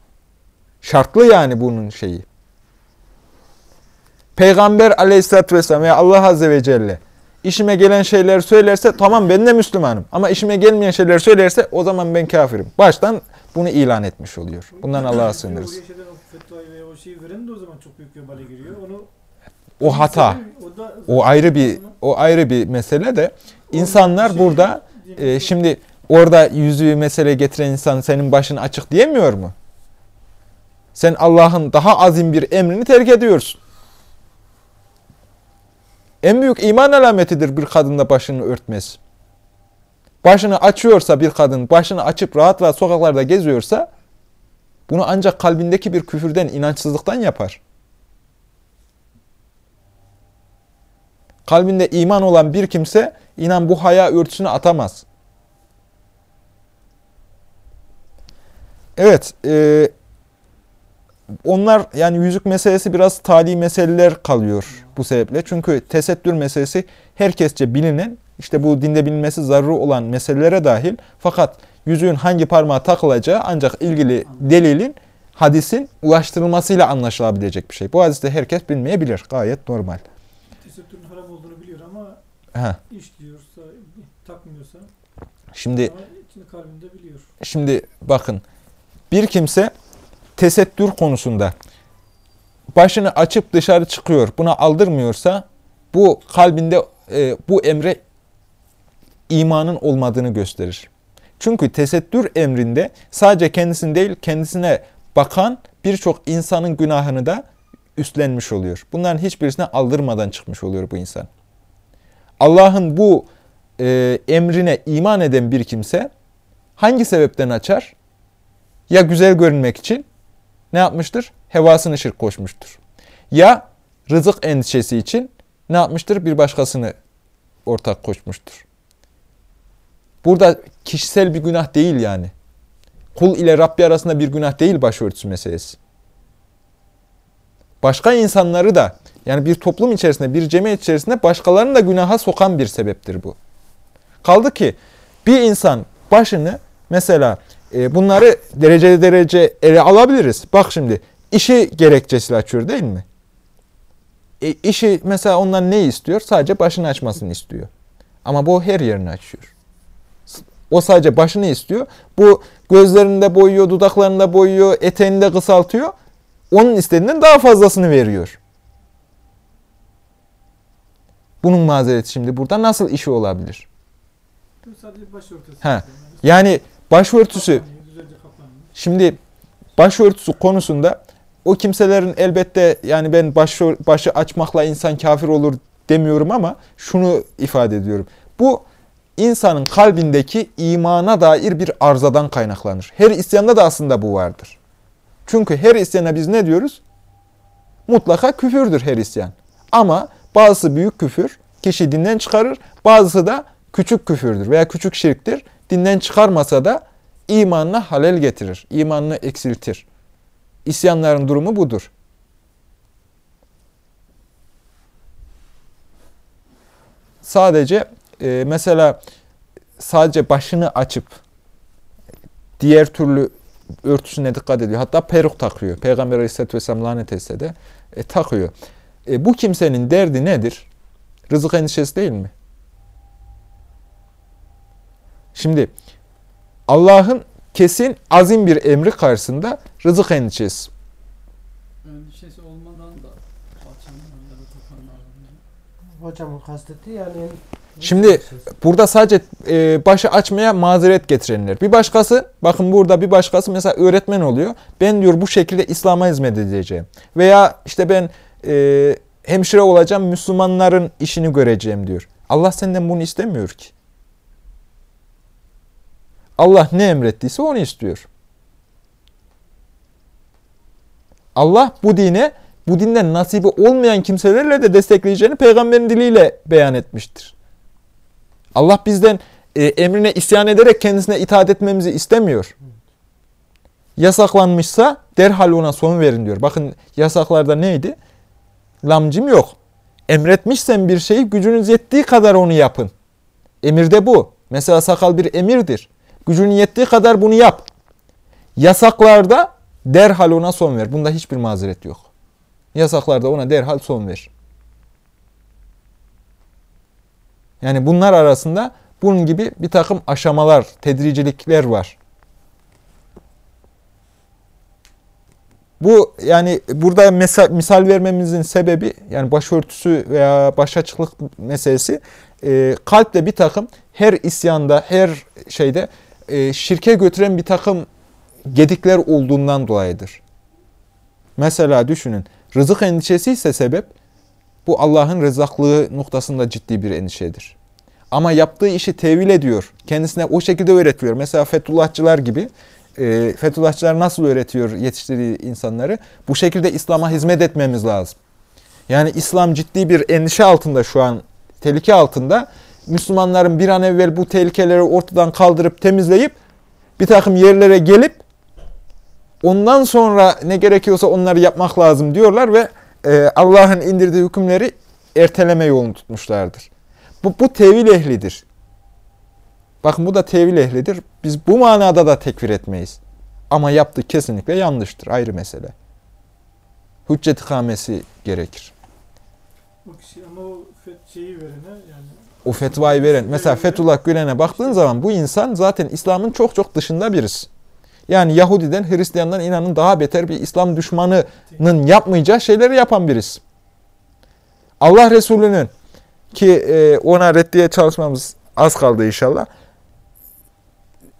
Şartlı yani bunun şeyi. Peygamber aleyhissalatü vesselam veya Allah azze ve celle işime gelen şeyler söylerse tamam ben de Müslümanım. Ama işime gelmeyen şeyler söylerse o zaman ben kafirim. Baştan bunu ilan etmiş oluyor. Bundan Allah'a sığınırız. O hata. O ayrı bir o ayrı bir mesele de insanlar burada e, şimdi orada yüzüğü mesele getiren insan senin başın açık diyemiyor mu? Sen Allah'ın daha azim bir emrini terk ediyorsun. En büyük iman alametidir bir kadında başını örtmesi. Başını açıyorsa bir kadın, başını açıp rahat rahat sokaklarda geziyorsa bunu ancak kalbindeki bir küfürden, inançsızlıktan yapar. Kalbinde iman olan bir kimse inan bu haya örtüsünü atamaz. Evet, e, onlar yani yüzük meselesi biraz tali meseleler kalıyor bu sebeple. Çünkü tesettür meselesi herkesçe bilinen, işte bu dinde bilinmesi zaruri olan meselelere dahil. Fakat yüzüğün hangi parmağa takılacağı ancak ilgili delilin, hadisin ulaştırılmasıyla anlaşılabilecek bir şey. Bu hadiste herkes bilmeyebilir. Gayet normal. tesettürün haram olduğunu biliyor ama Heh. iş diyorsa, takmıyorsa Şimdi kalbinde biliyor. Şimdi bakın bir kimse tesettür konusunda başını açıp dışarı çıkıyor buna aldırmıyorsa bu kalbinde e, bu emre imanın olmadığını gösterir. Çünkü tesettür emrinde sadece kendisini değil kendisine bakan birçok insanın günahını da üstlenmiş oluyor. Bunların hiçbirisine aldırmadan çıkmış oluyor bu insan. Allah'ın bu e, emrine iman eden bir kimse hangi sebepten açar? Ya güzel görünmek için ne yapmıştır? Hevasını şirk koşmuştur. Ya rızık endişesi için ne yapmıştır? Bir başkasını ortak koşmuştur. Burada kişisel bir günah değil yani. Kul ile Rabbi arasında bir günah değil başörtüsü meselesi. Başka insanları da yani bir toplum içerisinde, bir cemiyet içerisinde başkalarını da günaha sokan bir sebeptir bu. Kaldı ki bir insan başını mesela e, bunları derece derece ele alabiliriz. Bak şimdi işi gerekçesiyle açıyor değil mi? E, işi mesela ondan ne istiyor? Sadece başını açmasını istiyor. Ama bu her yerini açıyor. O sadece başını istiyor. Bu gözlerini de boyuyor, dudaklarını da boyuyor, eteğini de kısaltıyor. Onun istediğinden daha fazlasını veriyor. Bunun mazereti şimdi burada nasıl işi olabilir? Bu sadece başörtüsü. He. Yani başörtüsü. Şimdi başörtüsü konusunda o kimselerin elbette yani ben başı, başı açmakla insan kafir olur demiyorum ama şunu ifade ediyorum. Bu insanın kalbindeki imana dair bir arızadan kaynaklanır. Her isyanda da aslında bu vardır. Çünkü her isyana biz ne diyoruz? Mutlaka küfürdür her isyan. Ama bazısı büyük küfür, kişi dinden çıkarır. Bazısı da küçük küfürdür veya küçük şirktir. Dinden çıkarmasa da imanına halel getirir, imanını eksiltir. İsyanların durumu budur. Sadece e, mesela sadece başını açıp diğer türlü örtüsüne dikkat ediyor. Hatta peruk takıyor. Peygamber Aleyhisselatü Vesselam lanet etse de e, takıyor. E, bu kimsenin derdi nedir? Rızık endişesi değil mi? Şimdi Allah'ın kesin azim bir emri karşısında rızık endişesi. Endişesi olmadan da. Hocamın kastettiği yani Şimdi burada sadece e, başı açmaya mazeret getirenler. Bir başkası, bakın burada bir başkası mesela öğretmen oluyor. Ben diyor bu şekilde İslam'a hizmet edeceğim. Veya işte ben e, hemşire olacağım, Müslümanların işini göreceğim diyor. Allah senden bunu istemiyor ki. Allah ne emrettiyse onu istiyor. Allah bu dine, bu dinden nasibi olmayan kimselerle de destekleyeceğini peygamberin diliyle beyan etmiştir. Allah bizden e, emrine isyan ederek kendisine itaat etmemizi istemiyor. Yasaklanmışsa derhal ona son verin diyor. Bakın yasaklarda neydi? Lamcim yok. Emretmişsen bir şeyi gücünüz yettiği kadar onu yapın. Emirde bu. Mesela sakal bir emirdir. Gücünün yettiği kadar bunu yap. Yasaklarda derhal ona son ver. Bunda hiçbir mazeret yok. Yasaklarda ona derhal son ver. Yani bunlar arasında bunun gibi bir takım aşamalar, tedricilikler var. Bu yani burada misal, misal vermemizin sebebi yani başörtüsü veya başaçıklık meselesi e, kalple bir takım her isyanda, her şeyde e, şirke götüren bir takım gedikler olduğundan dolayıdır. Mesela düşünün rızık endişesi ise sebep bu Allah'ın rızaklığı noktasında ciddi bir endişedir. Ama yaptığı işi tevil ediyor. Kendisine o şekilde öğretiyor. Mesela Fethullahçılar gibi. E, Fethullahçılar nasıl öğretiyor yetiştirdiği insanları? Bu şekilde İslam'a hizmet etmemiz lazım. Yani İslam ciddi bir endişe altında şu an, tehlike altında. Müslümanların bir an evvel bu tehlikeleri ortadan kaldırıp temizleyip bir takım yerlere gelip ondan sonra ne gerekiyorsa onları yapmak lazım diyorlar ve e, Allah'ın indirdiği hükümleri erteleme yolunu tutmuşlardır. Bu, bu tevil ehlidir. Bakın bu da tevil ehlidir. Biz bu manada da tekfir etmeyiz. Ama yaptığı kesinlikle yanlıştır. Ayrı mesele. Hüccet ikamesi gerekir. O kişi ama o şeyi verene yani O fetvayı veren, mesela Fethullah Gülen'e baktığın zaman bu insan zaten İslam'ın çok çok dışında birisi. Yani Yahudiden, Hristiyandan inanın daha beter bir İslam düşmanının yapmayacağı şeyleri yapan birisi. Allah Resulü'nün ki e, ona reddiye çalışmamız az kaldı inşallah.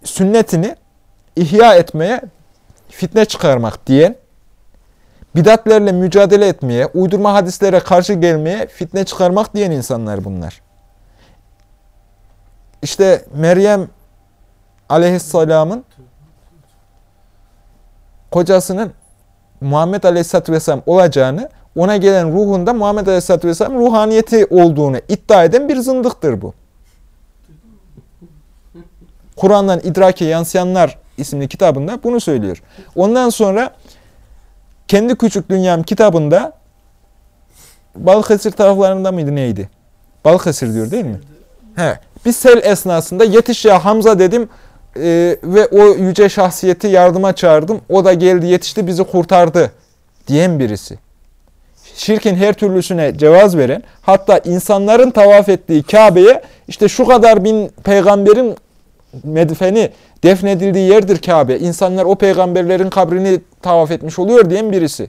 Sünnetini ihya etmeye, fitne çıkarmak diyen, bidatlerle mücadele etmeye, uydurma hadislere karşı gelmeye, fitne çıkarmak diyen insanlar bunlar. İşte Meryem aleyhisselamın kocasının Muhammed aleyhisselatü vesselam olacağını, ona gelen ruhunda Muhammed aleyhisselatü vesselam ruhaniyeti olduğunu iddia eden bir zındıktır bu. Kur'an'dan idrake yansıyanlar isimli kitabında bunu söylüyor. Ondan sonra kendi küçük dünyam kitabında Balıkesir taraflarında mıydı neydi? Balıkesir diyor değil mi? He. Bir sel esnasında yetiş ya Hamza dedim e, ve o yüce şahsiyeti yardıma çağırdım. O da geldi yetişti bizi kurtardı diyen birisi. Şirkin her türlüsüne cevaz veren hatta insanların tavaf ettiği Kabe'ye işte şu kadar bin peygamberin medfeni defnedildiği yerdir Kabe. İnsanlar o peygamberlerin kabrini tavaf etmiş oluyor diyen birisi.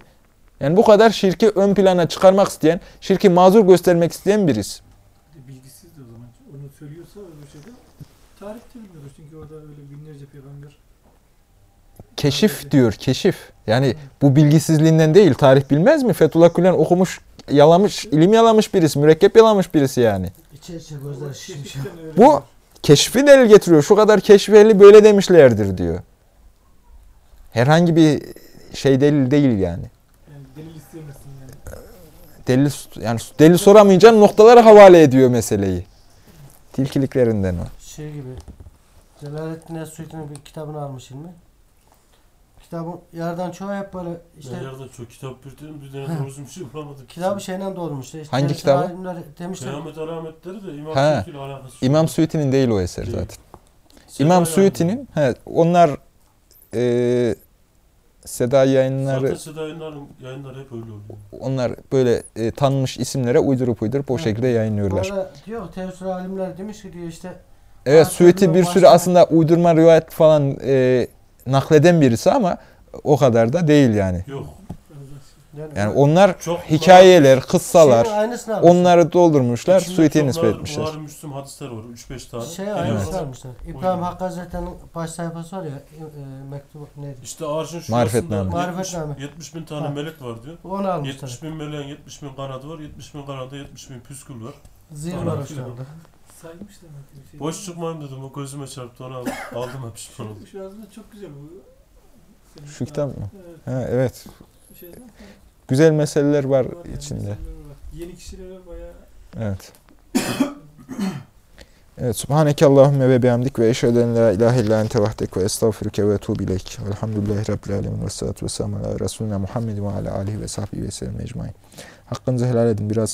Yani bu kadar şirki ön plana çıkarmak isteyen, şirki mazur göstermek isteyen birisi. bir de bilgisiz de o zaman. Onu söylüyorsa öyle şeyde tarih bilmiyoruz çünkü orada öyle binlerce peygamber Keşif diyor, keşif. Yani bu bilgisizliğinden değil, tarih bilmez mi? Fethullah Gülen okumuş, yalamış, ilim yalamış birisi, mürekkep yalamış birisi yani. içe içe gözler şişmiş. Bu keşfi delil getiriyor. Şu kadar keşfi ehli böyle demişlerdir diyor. Herhangi bir şey delil değil yani. Yani delil isteyemezsin yani. Delil yani delil soramayınca noktalara havale ediyor meseleyi. Tilkiliklerinden o. Şey gibi. Celalettin Es-Suyuti'nin bir kitabını almış ilmi. Kitabın yardan çoğu hep böyle işte Ben yerden çok kitap bir dedim bir tane doğrusu bir şey bulamadım. kitabı şeyden dolmuştu. İşte Hangi kitabı? alimler Demişler Kıyamet alametleri de İmam He. Suyuti ile alakası yok. İmam Suyuti'nin değil o eser Değil. zaten. Seda İmam. Suyuti'nin he, onlar e, Seda yayınları Zaten Seda yayınların yayınları hep öyle oluyor. onlar böyle e, tanınmış isimlere uydurup uydurup o şekilde yayınlıyorlar. Orada diyor tefsir alimler demiş ki diyor işte Evet Suyuti bir sürü aslında uydurma rivayet falan e, nakleden birisi ama o kadar da değil yani. Yok. yani, Yani onlar Çok hikayeler, kıssalar şeyin aynısını almışlar. onları doldurmuşlar, çok nispet etmişler. Buhari Müslüm hadisler var. 3-5 tane. Şey aynısını almışlar. İbrahim. Hakkı Hazretleri'nin baş sayfası var ya e, e, mektup neydi? İşte arşın Marifetname. şurasında 70, Marifetname. 70 bin tane Ha. melek var diyor. Onu almışlar. 70 bin meleğin 70 bin kanadı var. 70 bin kanada 70 bin püskül var. Zil var şu anda. Saymış demek ki bir şey. Boş çıkmayayım dedim. O gözüme çarptı. Onu aldım. *laughs* Aldım hep pişman oldum. Şu, yazma çok güzel bu. Senin- Şu kitap mı? Evet. Ha, evet. Şeyden Güzel meseleler var var yani, içinde. meseleler var. Yeni kişilere bayağı Evet. Evet. Subhaneke Allahümme ve bihamdik ve eşhedü en la ilahe illa ente vahdek ve estağfiruke ve etubu ileyk. Velhamdülillahi Rabbil alemin ve salatu ve selamu ala Resulüne Muhammed ve ala alihi ve sahbihi ve sellem ecmain. Hakkınızı helal edin. Biraz